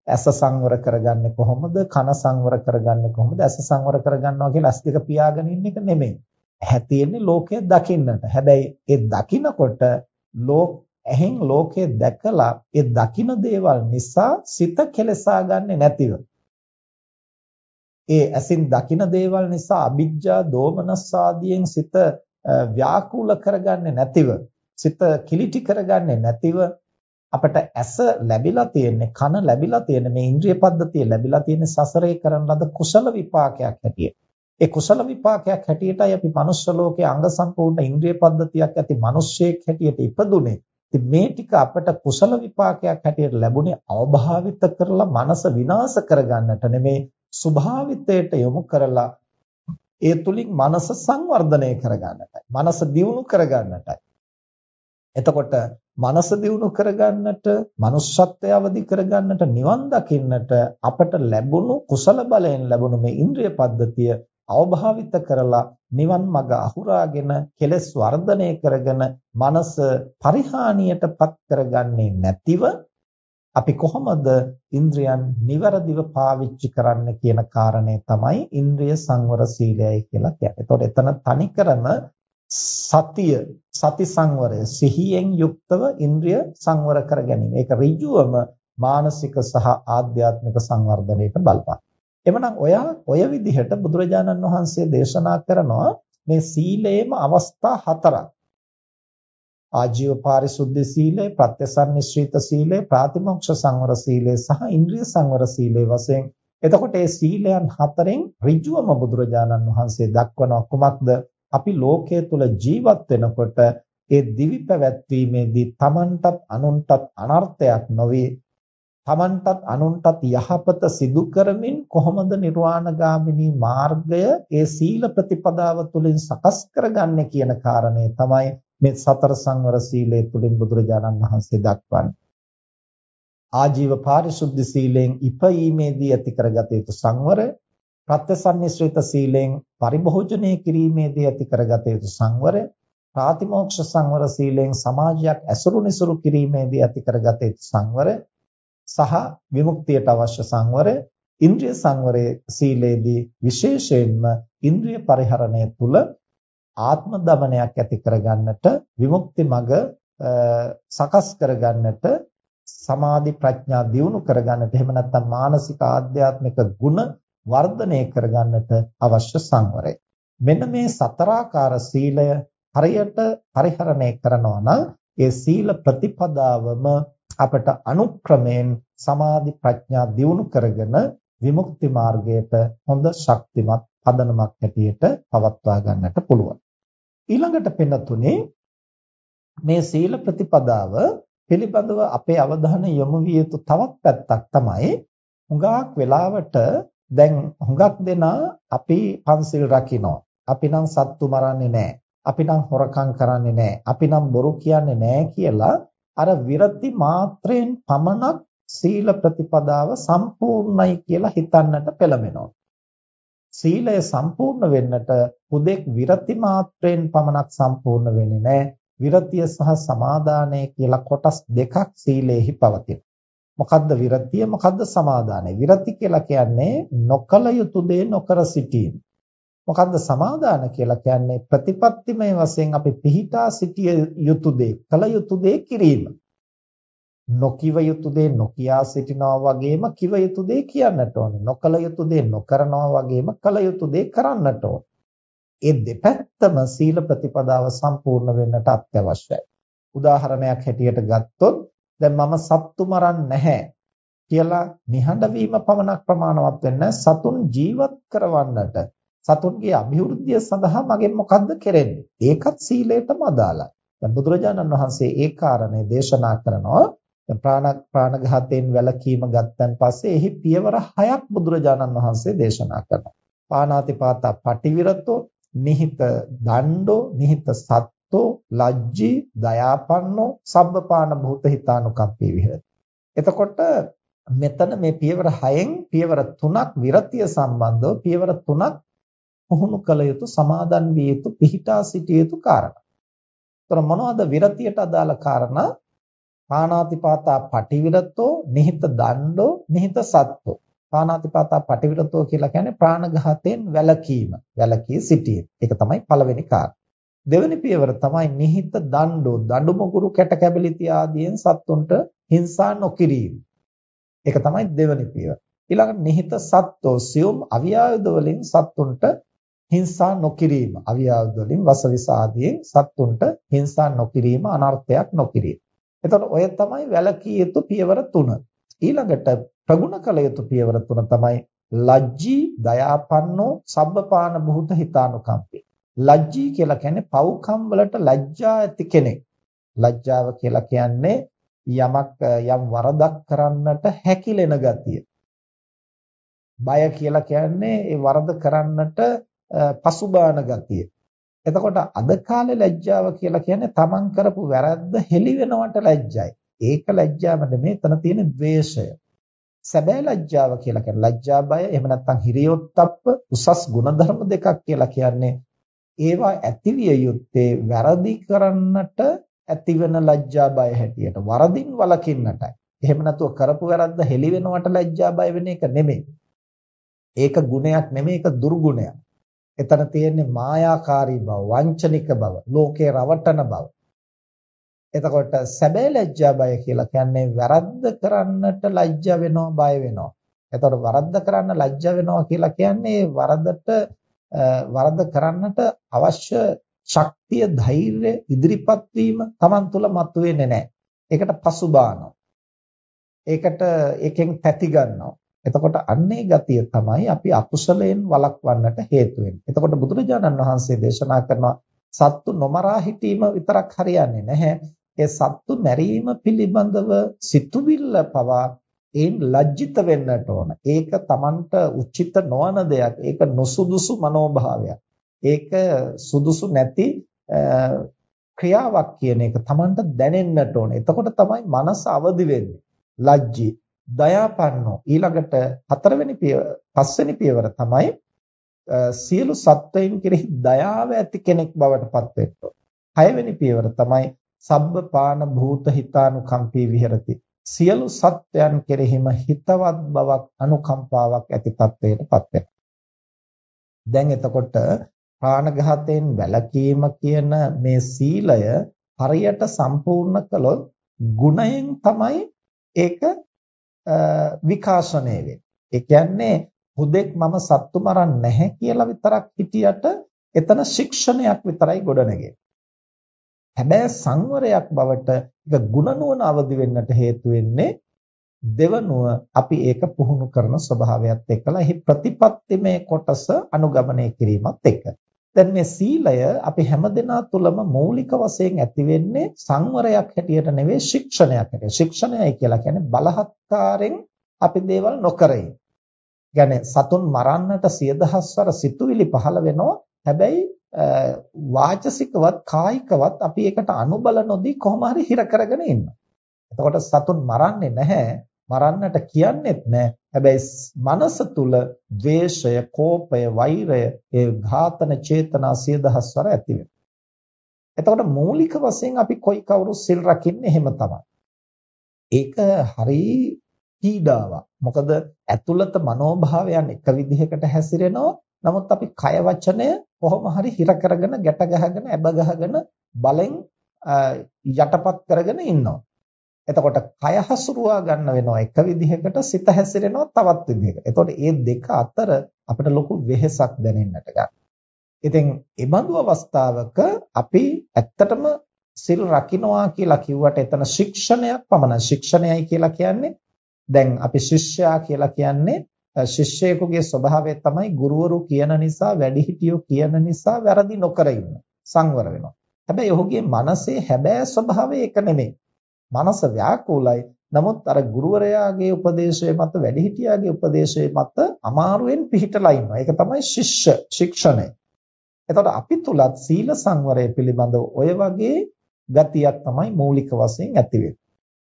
ඇස සංවර කරගන්නේ කොහොමද? කන සංවර කරගන්නේ කොහොමද? ඇස සංවර කරගන්නවා කියලා ඇස් දෙක පියාගෙන ඉන්න එක නෙමෙයි. ඇහැ තියෙන්නේ ලෝකය දකින්නට. හැබැයි ඒ දකින්නකොට ලෝක ඇහෙන් ලෝකය දැකලා ඒ දකින්න දේවල් නිසා සිත කෙලසා ගන්නෙ නැතිව. ඒ ඇසින් දකින්න දේවල් නිසා අ비ජ්ජා දෝමනස් ආදියෙන් සිත ව්‍යාකූල කරගන්නේ නැතිව සිත කිලිටි කරගන්නේ නැතිව අපට ඇස ලැබිලා තියෙන්නේ කන ලැබිලා තියෙන්නේ මේ ඉන්ද්‍රිය පද්ධතිය ලැබිලා තියෙන්නේ සසරේ කරන ලද කුසල විපාකයක් හැටියට. ඒ කුසල විපාකයක් හැටියටයි අපි මනුෂ්‍ය ලෝකයේ අංග සම්පූර්ණ ඉන්ද්‍රිය පද්ධතියක් ඇති මිනිස්සෙක් හැටියට ඉපදුනේ. ඉතින් මේ ටික අපට කුසල විපාකයක් හැටියට ලැබුණේ අවභාවිත කරලා මනස විනාශ කරගන්නට නෙමේ ස්වභාවිතයට යොමු කරලා ඒ තුලින් මනස සංවර්ධනය කරගන්නටයි. මනස දියුණු කරගන්නටයි. එතකොට මනස දියුණු කරගන්නට, manussත්වය අවදි කරගන්නට, නිවන් දකින්නට අපට ලැබුණු කුසල බලයෙන් ලැබුණු මේ ඉන්ද්‍රිය පද්ධතිය අවභාවිත කරලා නිවන් මඟ අහුරාගෙන කෙලස් වර්ධනය කරගෙන මනස පරිහානියටපත් කරගන්නේ නැතිව අපි කොහොමද ඉන්ද්‍රයන් નિවරදිව පාවිච්චි කරන්න කියන කාරණය තමයි ඉන්ද්‍රිය සංවර සීලයයි කියලා කියන්නේ. එතකොට එතන තනිකරම සතිය සති සංවරය සිහියෙන් යුක්තව ඉන්ද්‍රිය සංවර කර ගැනීම. ඒක ඍජුවම මානසික සහ ආධ්‍යාත්මික සංවර්ධනයට බලපාන. එමනම් ඔය ඔය විදිහට බුදුරජාණන් වහන්සේ දේශනා කරනවා මේ සීලේම අවස්ථා හතරක්. ආජීව පාරිශුද්ධ සීලය, ප්‍රත්‍යසන්නිශ්චිත සීලය, ප්‍රාතිමොක්ෂ සංවර සීලය සහ ඉන්ද්‍රිය සංවර සීලය වශයෙන් එතකොට මේ සීලයන් හතරෙන් ඍජුවම බුදුරජාණන් වහන්සේ දක්වන කුමක්ද අපි ලෝකයේ තුල ජීවත් වෙනකොට ඒ දිවි පැවැත්වීමේදී Tamanටත් අනුන්ටත් අනර්ථයක් නොවේ තමන්ටත් අනුන්ටත් යහපත සිදු කරමින් කොහොමද නිර්වාණගාමිනී මාර්ගය ඒ සීල ප්‍රතිපදාව තුළින් සකස් කරගන්නේ කියන කාරණය තමයි මේ සතර සංවර සීලය තුළින් බුදුරජාණන් වහන්සේ දක්වන්නේ. ආජීව පාරිශුද්ධ සීලෙන් ඉපීමේදී ඇති කරගත යුතු සංවරය, ප්‍රත්‍යසන්නිශ්‍රිත සීලෙන් පරිභෝජනය කිරීමේදී ඇති කරගත යුතු සංවරය, ප්‍රාතිමෝක්ෂ සංවර සීලෙන් සමාජයක් ඇසුරු නිසුරු කිරීමේදී ඇති කරගත යුතු සංවරය සහ විමුක්තියට අවශ්‍ය සංවරය ඉන්ද්‍රිය සංවරයේ සීලේදී විශේෂයෙන්ම ඉන්ද්‍රිය පරිහරණය තුල ආත්ම දමනයක් ඇති කරගන්නට විමුක්ති මඟ සකස් කරගන්නට සමාධි ප්‍රඥා දියුණු කරගන්නට එහෙම නැත්නම් මානසික ආධ්‍යාත්මික ගුණ වර්ධනය කරගන්නට අවශ්‍ය සංවරය. මෙන්න මේ සතරාකාර සීලය හරියට පරිහරණය කරනවා නම් ඒ සීල ප්‍රතිපදාවම අපට අනුක්‍රමයෙන් සමාධි ප්‍රඥා දියුණු කරගෙන විමුක්ති මාර්ගයට හොඳ ශක්තිමත් පදනමක් හැටියට පවත්වා ගන්නට පුළුවන්. ඊළඟට පෙන්නතුනේ මේ සීල ප්‍රතිපදාව පිළිබඳව අපේ අවධානය යොමු විය යුතු තවත් පැත්තක් තමයි හුඟක් වෙලාවට දැන් හුඟක් දෙනා අපි පන්සිල් රකින්න. අපි නම් සත්තු මරන්නේ නැහැ. අපි නම් හොරකම් කරන්නේ නැහැ. අපි නම් බොරු කියන්නේ නැහැ කියලා අර විරති මාත්‍රයෙන් පමණක් සීල ප්‍රතිපදාව සම්පූර්ණයි කියලා හිතන්නට පෙළඹෙනවා. සීලය සම්පූර්ණ වෙන්නට හුදෙක් විරති මාත්‍රයෙන් පමණක් සම්පූර්ණ වෙන්නේ නැහැ. විරතිය සහ සමාදානය කියලා කොටස් දෙකක් සීලේහි පවතින. මොකද්ද විරතිය? මොකද්ද සමාදානය? විරති කියලා කියන්නේ නොකල යුතු දේ නොකර සිටීම. මොකද්ද සමාදාන කියලා කියන්නේ? ප්‍රතිපත්තිමය වශයෙන් අපි පිහිටා සිටිය යුතු දේ කළ යුතු දේ කිරීම. නොකිව යුතු දේ නොකියා සිටිනවා වගේම කිව යුතු දේ කියන්නට ඕන. නොකළ යුතු දේ නොකරනවා වගේම කළ යුතු දේ කරන්නට ඕන. ඒ දෙපැත්තම සීල ප්‍රතිපදාව සම්පූර්ණ වෙන්නට අත්‍යවශ්‍යයි. උදාහරණයක් හැටියට ගත්තොත් දැන් මම සත්තු මරන්නේ නැහැ කියලා නිහඬ වීම පමණක් ප්‍රමාණවත් වෙන්නේ සතුන් ජීවත් කරවන්නට සතුන්ගේ අභිවෘද්ධිය සඳහා මගෙන් මොකද්ද කරන්නේ? ඒකත් සීලයටම අදාළයි. දැන් බුදුරජාණන් වහන්සේ ඒ කාරණේ දේශනා කරනවා. දැන් ප්‍රාණ ප්‍රාණඝාතයෙන් වැළකීම ගත්තන් පස්සේ එහි පියවර හයක් බුදුරජාණන් වහන්සේ දේශනා කරනවා. පානාතිපාතා පටිවිරතෝ නිහිත දණ්ඩෝ නිහිත සත්තෝ ලජ්ජී දයාපන්නෝ සබ්බපාන භූත හිතානුකම්පී විහෙරති. එතකොට මෙතන මේ පියවර 6න් පියවර 3ක් විරතිය සම්බන්ධව පියවර 3ක් පුහුණු කළ යුතු සමාදන් විය යුතු පිහිටා සිටිය යුතු කාරණා. ඒතර මොනවද විරතියට අදාළ කාරණා? පානාතිපාතා පටිවිරතෝ නිහිත දණ්ඩෝ නිහිත සත්ත්වෝ. පානාතිපාතා පටිවිරතෝ කියලා කියන්නේ ප්‍රාණඝාතයෙන් වැළකීම. වැළකී සිටීම. ඒක තමයි පළවෙනි කාරණා. දෙවෙනි පියවර තමයි නිහිත දණ්ඩෝ දඬු මොගුරු කැට කැබලිති ආදියෙන් සත්තුන්ට හිංසා නොකිරීම. ඒක තමයි දෙවෙනි පියවර. ඊළඟට නිහිත සත්ත්වෝ සියුම් අවියායුධ වලින් සත්තුන්ට හිංසා නොකිරීම අවියාවද වලින් වසවිස ආදියෙන් සත්තුන්ට හිංසා නොකිරීම අනර්ථයක් නොකිරීම. එතකොට ඔය තමයි වැලකී යුතු පියවර තුන. ඊළඟට ප්‍රගුණ කළ යුතු පියවර තුන තමයි ලජ්ජී දයාපන්නෝ සබ්බපාන බුත හිතානුකම්පේ. ලජ්ජී කියලා කියන්නේ පව්කම් වලට ලැජ්ජා ඇති කෙනෙක්. ලැජ්ජාව කියලා කියන්නේ යමක් යම් වරදක් කරන්නට හැකිලෙන ගතිය. බය කියලා කියන්නේ ඒ වරද කරන්නට පසුබාන ගතිය. එතකොට අද කාලේ ලැජ්ජාව කියලා කියන්නේ තමන් කරපු වැරද්ද හෙළි වෙනවට ලැජ්ජයි. ඒක ලැජ්ජාව නෙමෙයි එතන තියෙන ද්වේෂය. සැබෑ ලැජ්ජාව කියලා කියන්නේ ලැජ්ජා බය එහෙම නැත්නම් හිරියොත්ප්ප උසස් ගුණධර්ම දෙකක් කියලා කියන්නේ ඒවා ඇතිවිය යුත්තේ වැරදි කරන්නට ඇතිවෙන ලැජ්ජා බය හැටියට වරදින් වළකින්නටයි. එහෙම නැතුව කරපු වැරද්ද හෙළි වෙනවට ලැජ්ජා බය වෙන එක නෙමෙයි. ඒක ගුණයක් නෙමෙයි ඒක දුර්ගුණයක්. එතන තියෙන්නේ මායාකාරී බව, වංචනික බව, ලෝකේ රවටන බව. එතකොට සැබෑ ලැජ්ජා බය කියලා කියන්නේ වැරද්ද කරන්නට ලැජ්ජා වෙනවා, බය වෙනවා. එතකොට වරද්ද කරන්න ලැජ්ජා වෙනවා කියලා කියන්නේ වරදට වරද කරන්නට අවශ්‍ය ශක්තිය, ධෛර්යය, ඉදිරිපත් වීම Taman තුල මතුවෙන්නේ නැහැ. ඒකට පසුබානවා. ඒකට එකෙන් පැති ගන්නවා. එතකොට අන්නේ ගතිය තමයි අපි අකුසලයෙන් වළක්වන්නට හේතු වෙන්නේ. එතකොට බුදුරජාණන් වහන්සේ දේශනා කරනවා සත්තු නොමරා හිටීම විතරක් හරියන්නේ නැහැ. ඒ සත්තු මැරීම පිළිබඳව සිතුවිල්ල පවා ඒන් ලැජ්ජිත වෙන්නට ඕන. ඒක Tamanට උචිත නොවන දෙයක්. ඒක නොසුදුසු මනෝභාවයක්. ඒක සුදුසු නැති ක්‍රියාවක් කියන එක Tamanට දැනෙන්නට ඕන. එතකොට තමයි මනස අවදි වෙන්නේ. ලැජ්ජී දයාපන්නෝ ඊළඟට හතරවෙනි පියවර පස්වෙනි පියවර තමයි සියලු සත්වයින් කෙරෙහි දයාව ඇති කෙනෙක් බවට පත් වෙන්න. හයවෙනි පියවර තමයි සබ්බ පාන භූත හිතානුකම්පී විහෙරති. සියලු සත්වයන් කෙරෙහිම හිතවත් බවක් අනුකම්පාවක් ඇති තත්වයට පත් වෙනවා. දැන් එතකොට ප්‍රාණඝාතයෙන් වැළකීම කියන මේ සීලය හරියට සම්පූර්ණ කළොත් ගුණයෙන් තමයි ඒක විකාශනය වෙන්නේ. ඒ කියන්නේ හුදෙක් මම සත්තු මරන්නේ නැහැ කියලා විතරක් හිටියට එතන ශික්ෂණයක් විතරයි ගොඩනගෙන්නේ. හැබැයි සංවරයක් බවට ඒක ගුණනුවණ අවදි වෙන්නට හේතු වෙන්නේ දෙවනුව අපි ඒක පුහුණු කරන ස්වභාවයත් එක්කලා එහි ප්‍රතිපත්තිමේ කොටස අනුගමනය කිරීමත් එක්ක. දැන් මේ සීලය අපි හැමදෙනා තුළම මූලික වශයෙන් ඇති වෙන්නේ සංවරයක් හැටියට නෙවෙයි ශික්ෂණයක් හැටියට. ශික්ෂණයයි කියලා කියන්නේ බලහත්කාරයෙන් අපි දේවල් නොකර ඉන්නේ. සතුන් මරන්නට සියදහස්වර සිතුවිලි පහළ වෙනවා. හැබැයි වාචසිකවත් කායිකවත් අපි ඒකට අනුබල නොදී කොහොම හරි හිර කරගෙන ඉන්නවා. එතකොට සතුන් මරන්නේ නැහැ. මරන්නට කියන්නෙත් නෑ. හැබැයි මනස තුල ද්වේෂය, කෝපය, වෛරය, ඒ ඝාතන චේතනා සිය දහස්වර ඇති වෙනවා. එතකොට මූලික වශයෙන් අපි කොයි කවුරු සිල් රකින්නේ එහෙම තමයි. ඒක හරි පීඩාවක්. මොකද ඇතුළත මනෝභාවයන් එක විදිහකට හැසිරෙනවා. නමුත් අපි කය වචනය කොහොම හරි හිර කරගෙන, ගැට ගහගෙන, ඇබ ගහගෙන බලෙන් යටපත් කරගෙන ඉන්නවා. එතකොට කය හසුරුවා ගන්න වෙනවා එක විදිහකට සිත හැසිරෙනවා තවත් විදිහකට. එතකොට මේ දෙක අතර අපිට ලොකු වෙහෙසක් දැනෙන්නට ගන්නවා. ඉතින් ඒ බඳු අවස්ථාවක අපි ඇත්තටම සිල් රකින්නවා කියලා කිව්වට එතන ශික්ෂණයක් පමණයි. ශික්ෂණයයි කියලා කියන්නේ දැන් අපි ශිෂ්‍යයා කියලා කියන්නේ ශිෂ්‍යයෙකුගේ ස්වභාවය තමයි ගුරුවරු කියන නිසා වැඩිහිටියෝ කියන නිසා වැරදි නොකර ඉන්න සංවර වෙනවා. හැබැයි ඔහුගේ මනසේ හැබෑ ස්වභාවය එක නෙමෙයි. මනස ව්‍යාකූලයි. නමුත් අර ගුරුවරයාගේ උපදේශය මත වැඩිහිටියාගේ උපදේශය මත අමාරුවෙන් පිළිහිටලා ඉන්නවා. ඒක තමයි ශිෂ්‍ය ශික්ෂණය. එතකොට අපි තුලත් සීල සංවරය පිළිබඳව ඔය වගේ ගතියක් තමයි මූලික වශයෙන් ඇති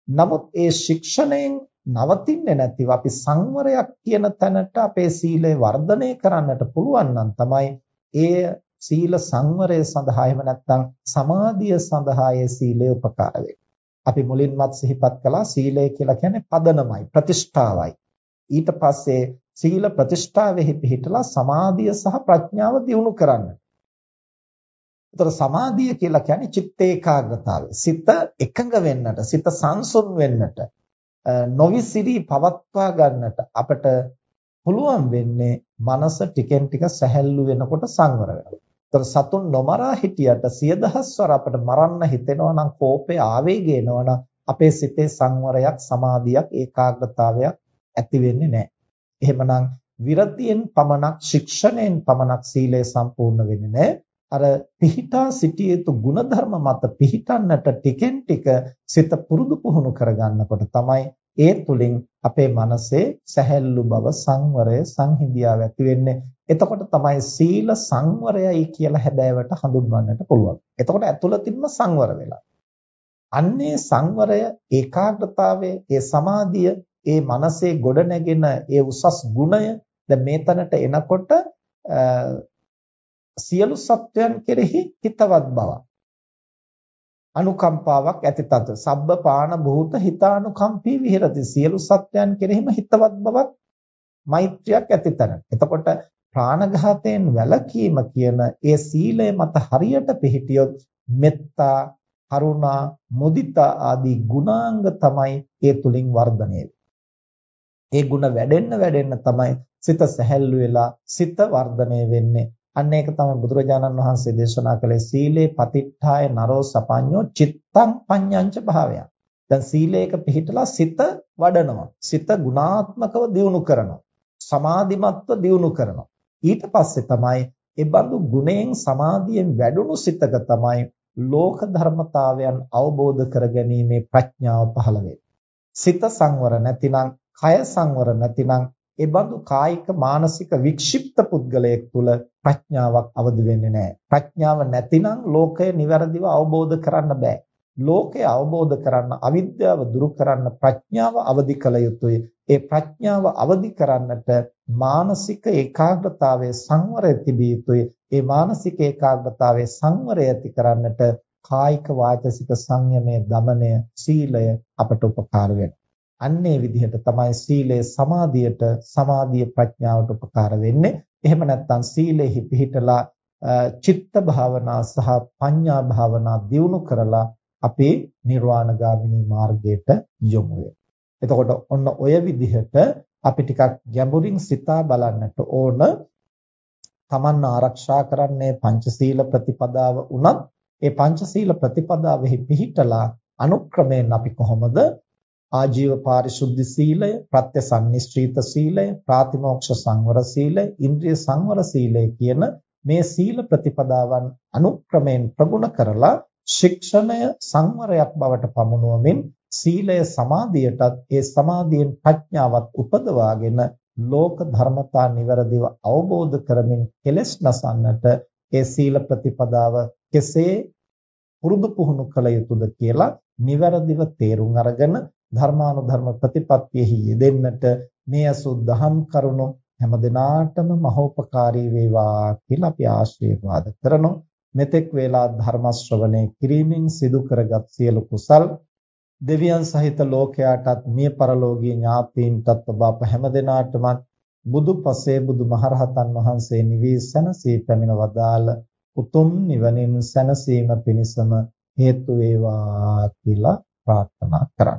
නමුත් ඒ ශික්ෂණයෙන් නවතින්නේ නැතිව අපි සංවරයක් කියන තැනට අපේ සීලය වර්ධනය කරන්නට පුළුවන් නම් තමයි ඒ සීල සංවරය සඳහා එහෙම නැත්නම් සමාධිය සඳහා ඒ සීලය උපකාර වෙන්නේ. අපි මුලින්මත් සිහිපත් කළා සීලය කියලා කියන්නේ පදනමයි ප්‍රතිෂ්ඨාවයි. ඊට පස්සේ සීල ප්‍රතිෂ්ඨාවෙහි පිහිටලා සමාධිය සහ ප්‍රඥාව දියුණු කරන්න. ඒතර සමාධිය කියලා කියන්නේ චිත්ත ඒකාග්‍රතාවය. සිත එකඟ වෙන්නට, සිත සංසුන් වෙන්නට, නොවිසිරී පවත්වා ගන්නට අපට පුළුවන් වෙන්නේ මනස ටිකෙන් ටික සැහැල්ලු වෙනකොට සංවර වෙනවා. ඒතර සතුන් නොමරා හිටියට සිය දහස්වර අපිට මරන්න හිතෙනවා නම් කෝපය ආවේගය එනවා නම් අපේ සිතේ සංවරයක් සමාධියක් ඒකාග්‍රතාවයක් ඇති වෙන්නේ නැහැ. එහෙමනම් විරතියෙන් පමණක් ශික්ෂණයෙන් පමණක් සීලය සම්පූර්ණ වෙන්නේ නැහැ. අර පිහිටා සිටිය යුතු ಗುಣධර්ම මත පිහිටන්නට ටිකෙන් ටික සිත පුරුදු පුහුණු කරගන්නකොට තමයි ඒ තුලින් අපේ මනසේ සැහැල්ලු බව සංවරය සංහිඳියාව ඇති වෙන්නේ එතකොට තමයි සීල සංවරයයි කියලා හැබෑවට හඳුන්වන්නට පුළුවන්. එතකොට ඇතුළතින්ම සංවර වෙලා. අන්නේ සංවරය ඒකාග්‍රතාවය ඒ සමාධිය ඒ මනසේ ගොඩනැගෙන ඒ උසස් ගුණය දැන් මේ තැනට එනකොට සියලු සත්වයන් කෙරෙහි හිතවත් බවක් අනුකම්පාවක් ඇති තත් සබ්බ පාන භූත හිතානුකම්පී විහෙරති සියලු සත්වයන් කෙරෙහිම හිතවත් බවක් මෛත්‍රියක් ඇතිතන. එතකොට ප්‍රාණඝාතයෙන් වැළකීම කියන ඒ සීලය මත හරියට පිහිටියොත් මෙත්තා, කරුණා, මුදිතා ආදී ගුණාංග තමයි ඒ තුලින් වර්ධනය ඒ ගුණ වැඩෙන්න වැඩෙන්න තමයි සිත සැහැල්ලු වෙලා සිත වර්ධනය වෙන්නේ. අන්න ඒක තමයි බුදුරජාණන් වහන්සේ දේශනා කළේ සීලේ පතිට්ඨාය නරෝ සපඤ්ඤෝ චිත්තං පඤ්ඤංච භාවයන්. දැන් සීලයක පිහිටලා සිත වඩනවා. සිත ගුණාත්මකව දියුණු කරනවා. සමාධිමත්ව දියුණු කරනවා. ඊට පස්සේ තමයි ඒ බඳු ගුණයෙන් සමාධියෙන් වැඩුණු සිතක තමයි ලෝක ධර්මතාවයන් අවබෝධ කරගැනීමේ ප්‍රඥාව පහළ සිත සංවර නැතිනම්, කය සංවර නැතිනම් ඒ බඳු කායික මානසික වික්ෂිප්ත පුද්ගලයෙක් තුල ප්‍රඥාවක් අවදි වෙන්නේ නැහැ. ප්‍රඥාව නැතිනම් ලෝකය નિවරදිව අවබෝධ කරන්න බෑ. ලෝකය අවබෝධ කරන්න අවිද්‍යාව දුරු කරන්න ප්‍රඥාව අවදි කළ යුතුයි. ඒ ප්‍රඥාව අවදි කරන්නට මානසික ඒකාග්‍රතාවයේ සංවරය තිබිය යුතුයි. ඒ මානසික ඒකාග්‍රතාවයේ සංවරය ඇති කරන්නට කායික වාචසික සංයමයේ දමනය සීලය අපට උපකාර වෙනවා. අන්නේ විදිහට තමයි සීලය සමාධියට සමාධිය ප්‍රඥාවට උපකාර වෙන්නේ. එහෙම නැත්නම් සීලෙහි පිහිටලා චිත්ත භාවනා සහ පඤ්ඤා භාවනා දියුණු කරලා අපේ නිර්වාණගාමිනී මාර්ගයට යොමු වෙනවා. එතකොට ඔන්න ඔය විදිහට අපි ටිකක් ගැඹුරින් සිතා බලන්නට ඕන තමන් ආරක්ෂා කරන්නේ පංචශීල ප්‍රතිපදාව උනත් ඒ පංචශීල ප්‍රතිපදාවෙහි පිහිටලා අනුක්‍රමයෙන් අපි කොහොමද ආජීව පාරිශුද්ධ සීලය, ප්‍රත්‍ය සම්නිශ්චිත සීලය, ප්‍රාතිමෝක්ෂ සංවර සීලය, ඉන්ද්‍රිය සංවර සීලය කියන මේ සීල ප්‍රතිපදාවන් අනුක්‍රමයෙන් ප්‍රගුණ කරලා ශික්ෂණය සංවරයක් බවට පමුණුවමින් සීලය සමාධියටත් ඒ සමාධියෙන් ප්‍රඥාවත් උපදවාගෙන ලෝක ධර්මතා નિවරදිව අවබෝධ කරමින් කෙලෙස් නසන්නට ඒ සීල ප්‍රතිපදාව කෙසේ පුරුදු පුහුණු කළ යුතුද කියලා નિවරදිව තේරුම් අරගෙන ධර්මානුධර්ම ප්‍රතිපත්තියෙහි යෙදෙන්නට මේ අසු දහම් කරුණු හැම දිනාටම මහෝපකාරී වේවා කියලා අපි ආශිර්වාද කරනවා මෙතෙක් වේලා ධර්ම ශ්‍රවණය කිරීමෙන් සිදු කරගත් සියලු කුසල් දෙවියන් සහිත ලෝකයාටත් මිය පරලෝකීය ඥාතීන්ටත් ඔබ අප හැම දිනාටම බුදු පසේ බුදු මහරහතන් වහන්සේ නිවී සැනසී පැමිණ වදාළ උතුම් නිවනින් සැනසීම පිණිසම හේතු වේවා කියලා ප්‍රාර්ථනා කරා.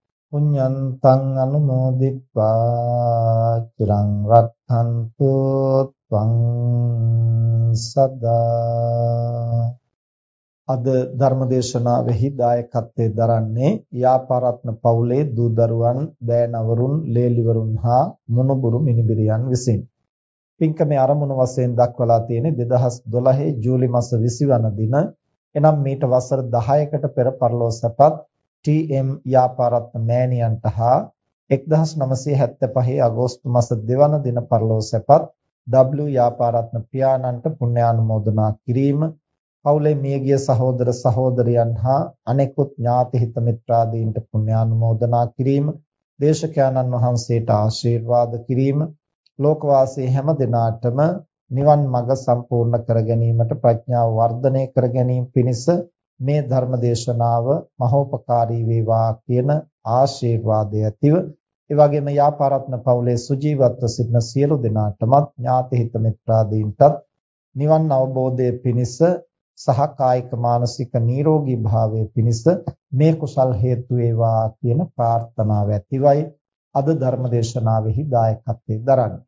පුඤ්ඤන්තං අනුමෝදිත්වා චිරං රක්ඛන්තු ත්වං සදා අද ධර්මදේශනාවෙහි දායකත්වයෙන් දරන්නේ යාපාරත්න පවුලේ දූ දරුවන් දෑනවරුන් ලේලිවරුන් හා මොනුබුරු මිනිබිරියන් විසින්. පින්කමේ ආරමුණු වශයෙන් දක්වලා තියෙන්නේ 2012 ජූලි මාස 20 වන දින එනම් මීට වසර 10කට පෙර පරලෝසපත් ටී.එම්. යාපාරත්න මෑණියන්ට හා 1975 අගෝස්තු මාස 2 වන දින පරලෝ සැපත් W. යාපාරත්න පියාණන්ට පුණ්‍යානුමෝදනා කිරීම පවුලේ මියගිය සහෝදර සහෝදරියන් හා අනෙකුත් ඥාති හිත මිත්‍රාදීන්ට පුණ්‍යානුමෝදනා කිරීම දේශකයන්න් වහන්සේට ආශිර්වාද කිරීම ලෝකවාසී හැම දිනාටම නිවන් මඟ සම්පූර්ණ කර ගැනීමට ප්‍රඥාව වර්ධනය කර ගැනීම පිණිස මේ ධර්ම දේශනාව මහෝපකාරී වේවා කියන ආශිර්වාදය ඇතිව ඒ වගේම යාපාරත්න පවුලේ සුජීවත්ව සිටින සියලු දෙනාටමත් ඥාති හිත මිත්‍රාදීන්ටත් නිවන් අවබෝධයේ පිණිස සහ කායික මානසික නිරෝගී භාවයේ පිණිස මේ කුසල් හේතු වේවා කියන ප්‍රාර්ථනාව ඇතිවයි. අද ධර්ම දේශනාවෙහි දායකත්වයෙන් දරන්නේ.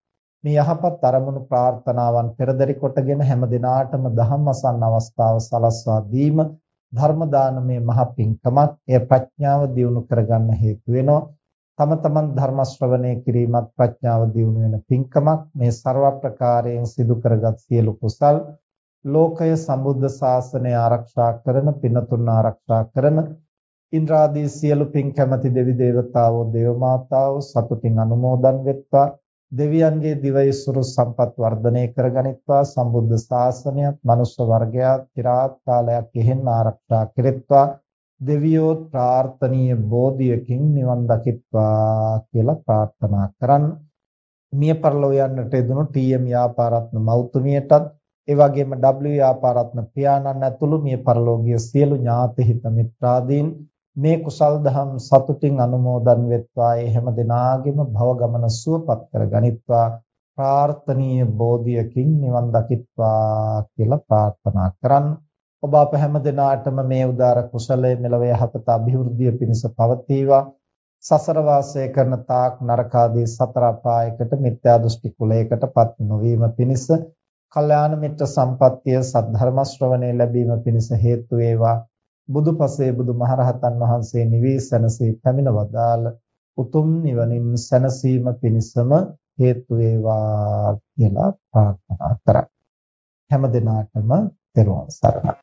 මේ යහපත් අරමුණු ප්‍රාර්ථනාවන් පෙරදරි කොටගෙන හැම දිනාටම ධම්මසන්න අවස්ථාව සලස්වා දීම ධර්ම දානමය මහ පිංකමක් එය ප්‍රඥාව දියුණු කරගන්න හේතු වෙනවා. තම තමන් ධර්ම ශ්‍රවණය කිරීමත් ප්‍රඥාව දියුණු වෙන පිංකමක් මේ ਸਰව ප්‍රකාරයෙන් සිදු කරගත් සියලු කුසල් ලෝකය සම්බුද්ධ ශාසනය ආරක්ෂා කරන පිනතුන් ආරක්ෂා කරන ඉන්ද්‍රාදී සියලු පින් කැමැති දෙවි දේවතාවෝ දේව මාතාවෝ සතුටින් අනුමෝදන් වෙත්වා. දෙවියන්ගේ දිවයිසුරු සම්පත් වර්ධනය කරගනිත්වා සම්බුද්ධ ශාසනයත් මනුෂ්‍ය වර්ගයාත් চিරාත් කාලයක් ගෙහෙන් ආරක්ෂා කෙරෙත්වා දෙවියෝ ප්‍රාර්ථනීය බෝධියකින් නිවන් දකිත්වා කියලා ප්‍රාර්ථනා කරන් මිය පරලෝ යන්නට යෙදුණු ටීඑම් යාපාරත්න මෞතුමියටත් ඒ වගේම W යාපාරත්න පියාණන් ඇතුළු මිය පරලෝකීය සියලු ඥාති හිත මිත්‍රාදීන් මේ කුසල් දහම් සතුටින් අනුමෝදන් වෙත්වා. ඒ හැම දිනාගෙම භව ගමන සුවපත් කර ගනිත්වා ප්‍රාර්ථනීය බෝධියකින් නිවන් දකිත්වා කියලා ප්‍රාර්ථනා කරන් ඔබ අප හැම දිනාටම මේ උදාර කුසලයේ මෙලව යහපත અભිවෘද්ධිය පිණිස පවතිවා. සසර වාසය කරන තාක් නරකාදී සතර අපායකට මිත්‍යා දෘෂ්ටි කුලයකටපත් නොවීම පිණිස කල්යාණ මිත්‍ර සම්පත්තිය සද්ධර්ම ශ්‍රවණේ ලැබීම පිණිස හේතු වේවා. බුදුපසේ බුදුමහරහතන් වහන්සේ නිවී සැනසී පැමිණ වදාළ උතුම් නිවනින් සැනසීම පිණිසම හේතු වේවා කියලා ප්‍රාර්ථනා කරා. හැම දිනාටම තෙරුවන් සරණයි.